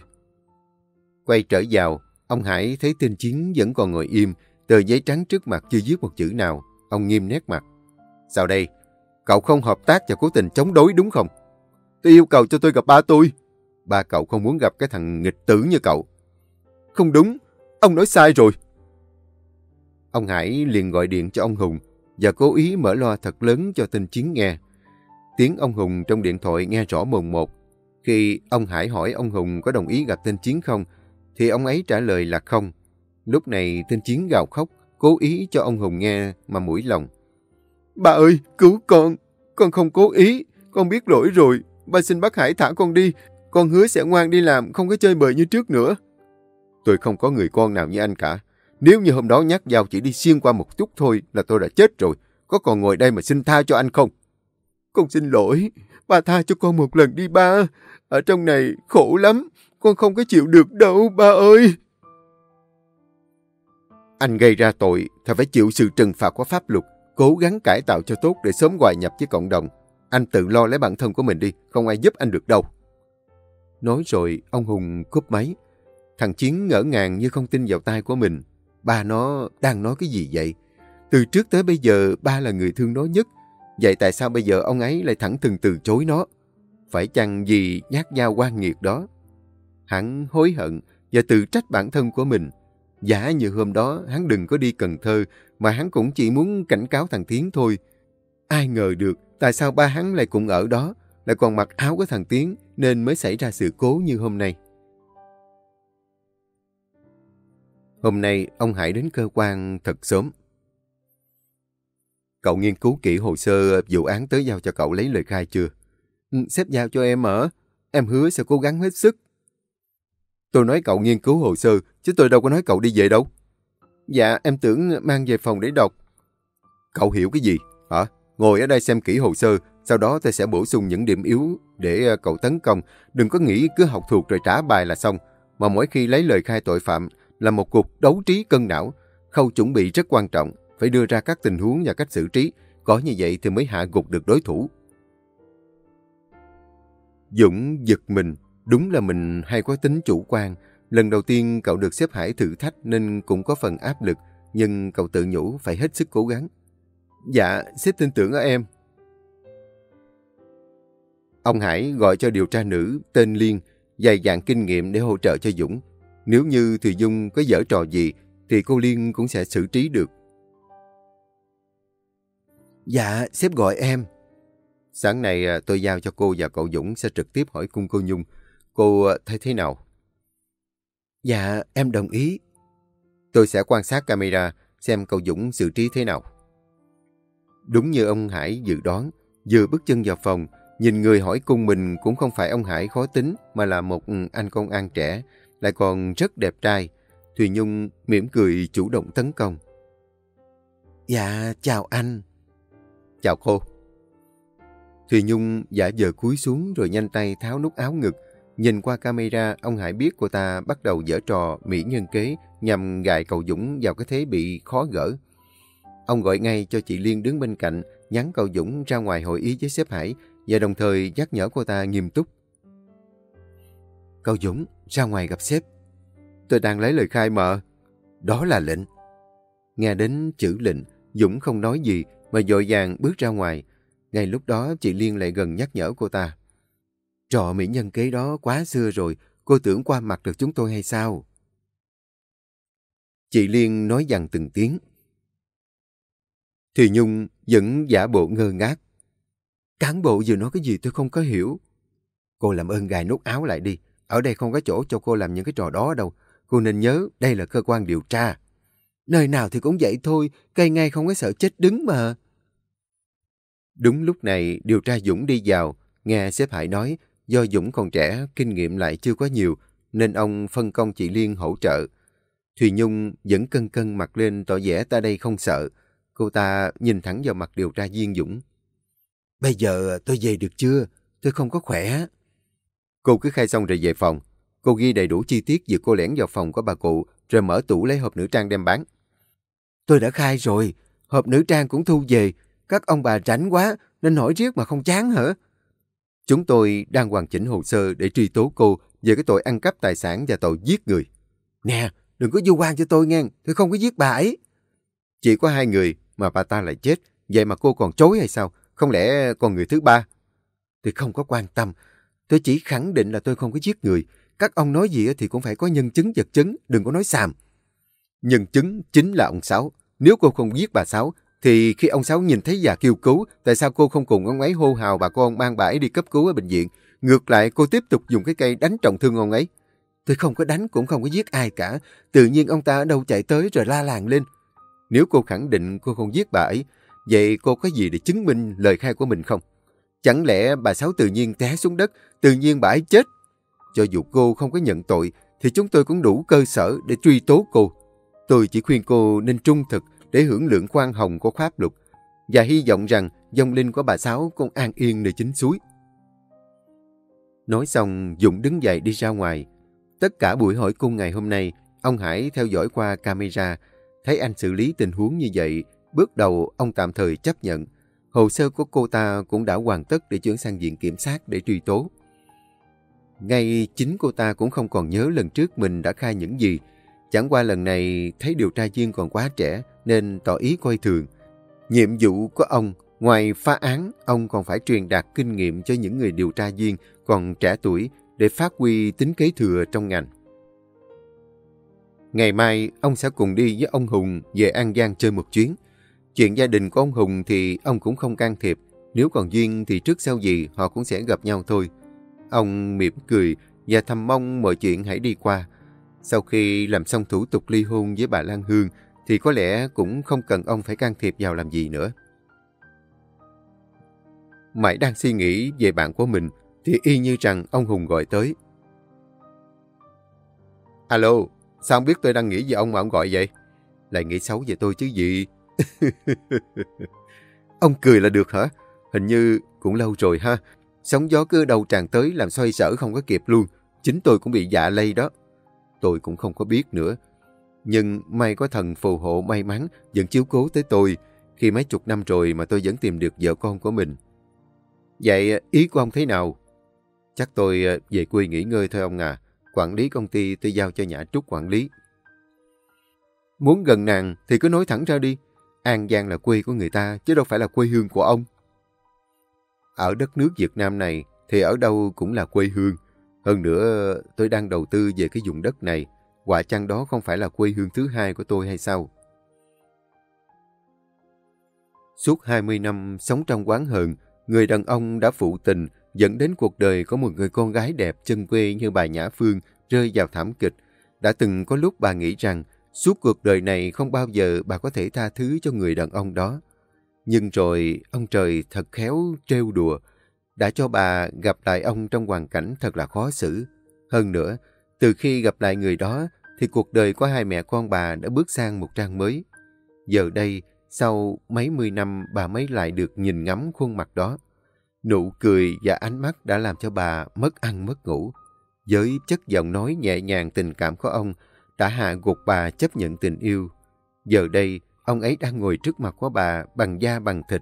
Quay trở vào, ông Hải thấy tên Chiến vẫn còn ngồi im, tờ giấy trắng trước mặt chưa viết một chữ nào. Ông nghiêm nét mặt. Sao đây? Cậu không hợp tác và cố tình chống đối đúng không? Tôi yêu cầu cho tôi gặp ba tôi. Ba cậu không muốn gặp cái thằng nghịch tử như cậu. Không đúng, ông nói sai rồi. Ông Hải liền gọi điện cho ông Hùng và cố ý mở loa thật lớn cho tên Chiến nghe. Tiếng ông Hùng trong điện thoại nghe rõ mồn một. Khi ông Hải hỏi ông Hùng có đồng ý gặp tên Chiến không, thì ông ấy trả lời là không. Lúc này tên Chiến gào khóc, cố ý cho ông Hùng nghe mà mũi lòng. bà ơi, cứu con! Con không cố ý, con biết lỗi rồi. Ba xin bác Hải thả con đi, con hứa sẽ ngoan đi làm, không có chơi bời như trước nữa. Tôi không có người con nào như anh cả. Nếu như hôm đó nhắc dao chỉ đi xuyên qua một chút thôi là tôi đã chết rồi. Có còn ngồi đây mà xin tha cho anh không? Con xin lỗi. Ba tha cho con một lần đi ba. Ở trong này khổ lắm. Con không có chịu được đâu ba ơi. Anh gây ra tội thì phải chịu sự trừng phạt của pháp luật. Cố gắng cải tạo cho tốt để sớm hòa nhập với cộng đồng. Anh tự lo lấy bản thân của mình đi. Không ai giúp anh được đâu. Nói rồi, ông Hùng cúp máy. Thằng Chiến ngỡ ngàng như không tin vào tay của mình. Ba nó đang nói cái gì vậy? Từ trước tới bây giờ, ba là người thương nó nhất. Vậy tại sao bây giờ ông ấy lại thẳng thừng từ chối nó? Phải chăng gì nhát dao quan nghiệt đó? Hắn hối hận và tự trách bản thân của mình. Giả như hôm đó hắn đừng có đi Cần Thơ mà hắn cũng chỉ muốn cảnh cáo thằng Tiến thôi. Ai ngờ được tại sao ba hắn lại cũng ở đó, lại còn mặc áo của thằng Tiến nên mới xảy ra sự cố như hôm nay. Hôm nay ông Hải đến cơ quan thật sớm. Cậu nghiên cứu kỹ hồ sơ vụ án tới giao cho cậu lấy lời khai chưa? Ừ, Sếp giao cho em ở. Em hứa sẽ cố gắng hết sức. Tôi nói cậu nghiên cứu hồ sơ, chứ tôi đâu có nói cậu đi về đâu. Dạ, em tưởng mang về phòng để đọc. Cậu hiểu cái gì? Hả? Ngồi ở đây xem kỹ hồ sơ, sau đó tôi sẽ bổ sung những điểm yếu để ờ, cậu tấn công. Đừng có nghĩ cứ học thuộc rồi trả bài là xong. Mà mỗi khi lấy lời khai tội phạm là một cuộc đấu trí cân não. Khâu chuẩn bị rất quan trọng, phải đưa ra các tình huống và cách xử trí. Có như vậy thì mới hạ gục được đối thủ. Dũng giật mình, đúng là mình hay có tính chủ quan. Lần đầu tiên cậu được xếp Hải thử thách nên cũng có phần áp lực, nhưng cậu tự nhủ phải hết sức cố gắng. Dạ, xếp tin tưởng ở em. Ông Hải gọi cho điều tra nữ tên Liên, dày dạn kinh nghiệm để hỗ trợ cho Dũng. Nếu như Thùy Dung có dở trò gì, thì cô Liên cũng sẽ xử trí được. Dạ, sếp gọi em. Sáng nay à, tôi giao cho cô và cậu Dũng sẽ trực tiếp hỏi cung cô Nhung. Cô à, thấy thế nào? Dạ, em đồng ý. Tôi sẽ quan sát camera xem cậu Dũng xử trí thế nào. Đúng như ông Hải dự đoán, vừa bước chân vào phòng, nhìn người hỏi cung mình cũng không phải ông Hải khó tính mà là một anh công an trẻ, lại còn rất đẹp trai. Thùy Nhung mỉm cười chủ động tấn công. Dạ, chào anh. Chào cô. Thùy Nhung giả vờ cúi xuống rồi nhanh tay tháo nút áo ngực. Nhìn qua camera, ông Hải biết cô ta bắt đầu dở trò mỹ nhân kế nhằm gài cầu Dũng vào cái thế bị khó gỡ. Ông gọi ngay cho chị Liên đứng bên cạnh, nhắn cầu Dũng ra ngoài hội ý với sếp Hải và đồng thời nhắc nhở cô ta nghiêm túc. Cậu Dũng, ra ngoài gặp sếp. Tôi đang lấy lời khai mà. Đó là lệnh. Nghe đến chữ lệnh, Dũng không nói gì mà dội vàng bước ra ngoài. Ngay lúc đó chị Liên lại gần nhắc nhở cô ta. Trò mỹ nhân kế đó quá xưa rồi, cô tưởng qua mặt được chúng tôi hay sao? Chị Liên nói dằn từng tiếng. Thì Nhung vẫn giả bộ ngơ ngác. Cán bộ vừa nói cái gì tôi không có hiểu. Cô làm ơn gài nút áo lại đi. Ở đây không có chỗ cho cô làm những cái trò đó đâu. Cô nên nhớ đây là cơ quan điều tra. Nơi nào thì cũng vậy thôi, cây ngay không có sợ chết đứng mà. Đúng lúc này, điều tra Dũng đi vào, nghe sếp Hải nói, do Dũng còn trẻ, kinh nghiệm lại chưa có nhiều, nên ông phân công chị Liên hỗ trợ. Thùy Nhung vẫn cân cân mặt lên tỏ vẻ ta đây không sợ. Cô ta nhìn thẳng vào mặt điều tra viên Dũng. Bây giờ tôi về được chưa? Tôi không có khỏe. Cô cứ khai xong rồi về phòng. Cô ghi đầy đủ chi tiết việc cô lẻn vào phòng của bà cụ, rồi mở tủ lấy hộp nữ trang đem bán. Tôi đã khai rồi, hộp nữ trang cũng thu về. Các ông bà rảnh quá, nên hỏi riết mà không chán hả? Chúng tôi đang hoàn chỉnh hồ sơ để truy tố cô về cái tội ăn cắp tài sản và tội giết người. Nè, đừng có du quan cho tôi nghe, tôi không có giết bà ấy. Chỉ có hai người mà bà ta lại chết, vậy mà cô còn chối hay sao? Không lẽ còn người thứ ba? Tôi không có quan tâm, tôi chỉ khẳng định là tôi không có giết người. Các ông nói gì thì cũng phải có nhân chứng vật chứng, đừng có nói xàm. Nhân chứng chính là ông Sáu. Nếu cô không giết bà Sáu, thì khi ông Sáu nhìn thấy già kêu cứu, tại sao cô không cùng ông ấy hô hào bà con mang bà ấy đi cấp cứu ở bệnh viện? Ngược lại, cô tiếp tục dùng cái cây đánh trọng thương ông ấy. Tôi không có đánh cũng không có giết ai cả. Tự nhiên ông ta ở đâu chạy tới rồi la làng lên. Nếu cô khẳng định cô không giết bà ấy, vậy cô có gì để chứng minh lời khai của mình không? Chẳng lẽ bà Sáu tự nhiên té xuống đất, tự nhiên bà ấy chết? Cho dù cô không có nhận tội, thì chúng tôi cũng đủ cơ sở để truy tố cô. Tôi chỉ khuyên cô nên trung thực để hưởng lượng khoan hồng của pháp luật và hy vọng rằng dòng linh của bà Sáu cũng an yên nơi chính suối. Nói xong, Dũng đứng dậy đi ra ngoài. Tất cả buổi hỏi cung ngày hôm nay, ông Hải theo dõi qua camera, thấy anh xử lý tình huống như vậy. Bước đầu, ông tạm thời chấp nhận. Hồ sơ của cô ta cũng đã hoàn tất để chuyển sang viện kiểm sát để truy tố. Ngay chính cô ta cũng không còn nhớ lần trước mình đã khai những gì. Chẳng qua lần này thấy điều tra viên còn quá trẻ nên tỏ ý coi thường. Nhiệm vụ của ông, ngoài phá án, ông còn phải truyền đạt kinh nghiệm cho những người điều tra viên còn trẻ tuổi để phát huy tính kế thừa trong ngành. Ngày mai, ông sẽ cùng đi với ông Hùng về An Giang chơi một chuyến. Chuyện gia đình của ông Hùng thì ông cũng không can thiệp. Nếu còn duyên thì trước sau gì họ cũng sẽ gặp nhau thôi. Ông mỉm cười và thầm mong mọi chuyện hãy đi qua. Sau khi làm xong thủ tục ly hôn với bà Lan Hương thì có lẽ cũng không cần ông phải can thiệp vào làm gì nữa. Mãi đang suy nghĩ về bạn của mình thì y như rằng ông Hùng gọi tới. Alo, sao biết tôi đang nghĩ về ông mà ông gọi vậy? Lại nghĩ xấu về tôi chứ gì? ông cười là được hả? Hình như cũng lâu rồi ha. Sóng gió cứ đầu tràn tới làm xoay sở không có kịp luôn. Chính tôi cũng bị dạ lây đó. Tôi cũng không có biết nữa. Nhưng may có thần phù hộ may mắn vẫn chiếu cố tới tôi khi mấy chục năm rồi mà tôi vẫn tìm được vợ con của mình. Vậy ý của ông thế nào? Chắc tôi ờ, về quê nghỉ ngơi thôi ông à. Quản lý công ty tôi giao cho Nhã Trúc quản lý. Muốn gần nàng thì cứ nói thẳng ra đi. An Giang là quê của người ta chứ đâu phải là quê hương của ông. Ở đất nước Việt Nam này thì ở đâu cũng là quê hương. Hơn nữa tôi đang đầu tư về cái vùng đất này. Quả chăng đó không phải là quê hương thứ hai của tôi hay sao? Suốt 20 năm sống trong quán hờn, người đàn ông đã phụ tình dẫn đến cuộc đời có một người con gái đẹp chân quê như bà Nhã Phương rơi vào thảm kịch. Đã từng có lúc bà nghĩ rằng suốt cuộc đời này không bao giờ bà có thể tha thứ cho người đàn ông đó. Nhưng rồi ông trời thật khéo trêu đùa, đã cho bà gặp lại ông trong hoàn cảnh thật là khó xử. Hơn nữa, từ khi gặp lại người đó, thì cuộc đời của hai mẹ con bà đã bước sang một trang mới. Giờ đây, sau mấy mươi năm bà mới lại được nhìn ngắm khuôn mặt đó. Nụ cười và ánh mắt đã làm cho bà mất ăn mất ngủ. Với chất giọng nói nhẹ nhàng tình cảm của ông đã hạ gục bà chấp nhận tình yêu. Giờ đây, ông ấy đang ngồi trước mặt của bà bằng da bằng thịt.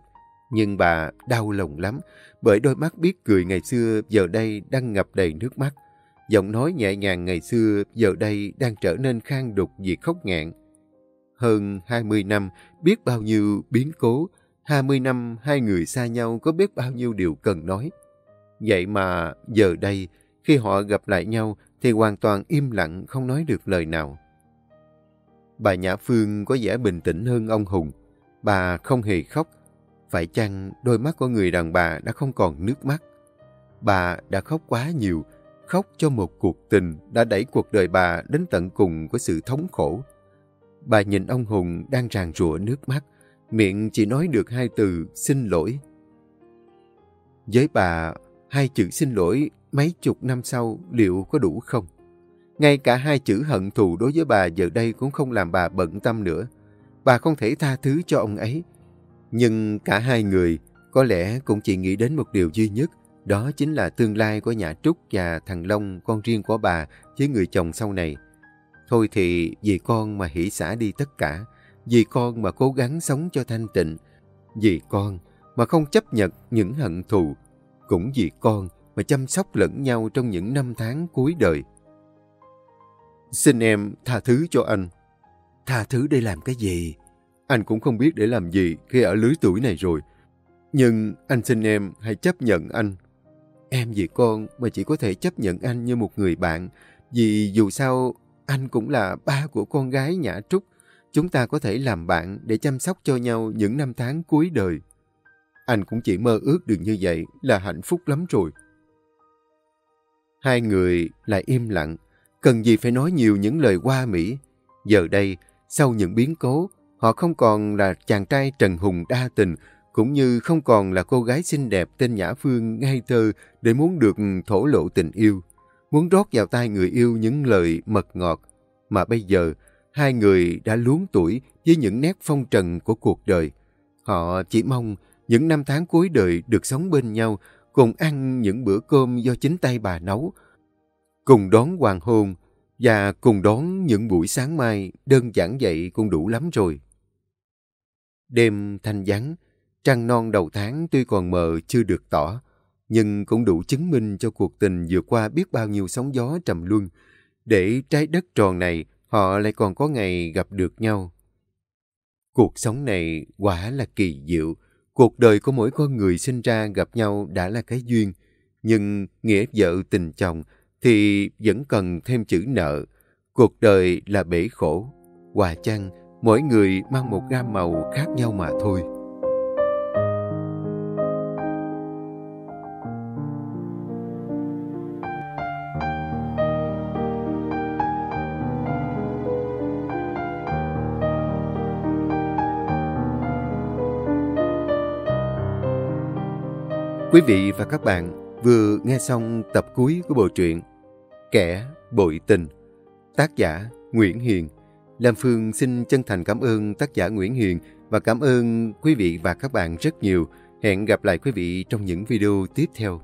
Nhưng bà đau lòng lắm bởi đôi mắt biết cười ngày xưa giờ đây đang ngập đầy nước mắt. giọng nói nhẹ nhàng ngày xưa giờ đây đang trở nên khang đục vì khóc ngạn. Hơn 20 năm, biết bao nhiêu biến cố, 20 năm hai người xa nhau có biết bao nhiêu điều cần nói. Vậy mà giờ đây, khi họ gặp lại nhau thì hoàn toàn im lặng không nói được lời nào. Bà Nhã Phương có vẻ bình tĩnh hơn ông Hùng. Bà không hề khóc. Phải chăng đôi mắt của người đàn bà đã không còn nước mắt? Bà đã khóc quá nhiều, khóc cho một cuộc tình đã đẩy cuộc đời bà đến tận cùng của sự thống khổ. Bà nhìn ông Hùng đang ràng rụa nước mắt, miệng chỉ nói được hai từ xin lỗi. Với bà, hai chữ xin lỗi mấy chục năm sau liệu có đủ không? Ngay cả hai chữ hận thù đối với bà giờ đây cũng không làm bà bận tâm nữa. Bà không thể tha thứ cho ông ấy. Nhưng cả hai người có lẽ cũng chỉ nghĩ đến một điều duy nhất, đó chính là tương lai của nhà Trúc và thằng Long, con riêng của bà, với người chồng sau này. Thôi thì vì con mà hỷ xả đi tất cả, vì con mà cố gắng sống cho thanh tịnh, vì con mà không chấp nhận những hận thù, cũng vì con mà chăm sóc lẫn nhau trong những năm tháng cuối đời. Xin em tha thứ cho anh. Tha thứ để làm cái gì? Anh cũng không biết để làm gì khi ở lứa tuổi này rồi. Nhưng anh xin em hãy chấp nhận anh. Em vì con mà chỉ có thể chấp nhận anh như một người bạn. Vì dù sao, anh cũng là ba của con gái Nhã Trúc. Chúng ta có thể làm bạn để chăm sóc cho nhau những năm tháng cuối đời. Anh cũng chỉ mơ ước được như vậy là hạnh phúc lắm rồi. Hai người lại im lặng, cần gì phải nói nhiều những lời qua mỹ. Giờ đây, sau những biến cố, họ không còn là chàng trai Trần Hùng đa tình, cũng như không còn là cô gái xinh đẹp tên Nhã Phương ngây thơ để muốn được thổ lộ tình yêu, muốn rót vào tai người yêu những lời mật ngọt. Mà bây giờ, hai người đã luống tuổi với những nét phong trần của cuộc đời. Họ chỉ mong những năm tháng cuối đời được sống bên nhau, cùng ăn những bữa cơm do chính tay bà nấu, cùng đón hoàng hôn và cùng đón những buổi sáng mai đơn giản vậy cũng đủ lắm rồi. Đêm thanh vắng, trăng non đầu tháng tuy còn mờ chưa được tỏ, nhưng cũng đủ chứng minh cho cuộc tình vừa qua biết bao nhiêu sóng gió trầm luân, để trái đất tròn này họ lại còn có ngày gặp được nhau. Cuộc sống này quả là kỳ diệu, cuộc đời của mỗi con người sinh ra gặp nhau đã là cái duyên, nhưng nghĩa vợ tình chồng thì vẫn cần thêm chữ nợ. Cuộc đời là bể khổ. Hòa chăng, mỗi người mang một gam màu khác nhau mà thôi. Quý vị và các bạn vừa nghe xong tập cuối của bộ truyện Kẻ bội tình, Tác giả Nguyễn Hiền Lam Phương xin chân thành cảm ơn tác giả Nguyễn Hiền và cảm ơn quý vị và các bạn rất nhiều. Hẹn gặp lại quý vị trong những video tiếp theo.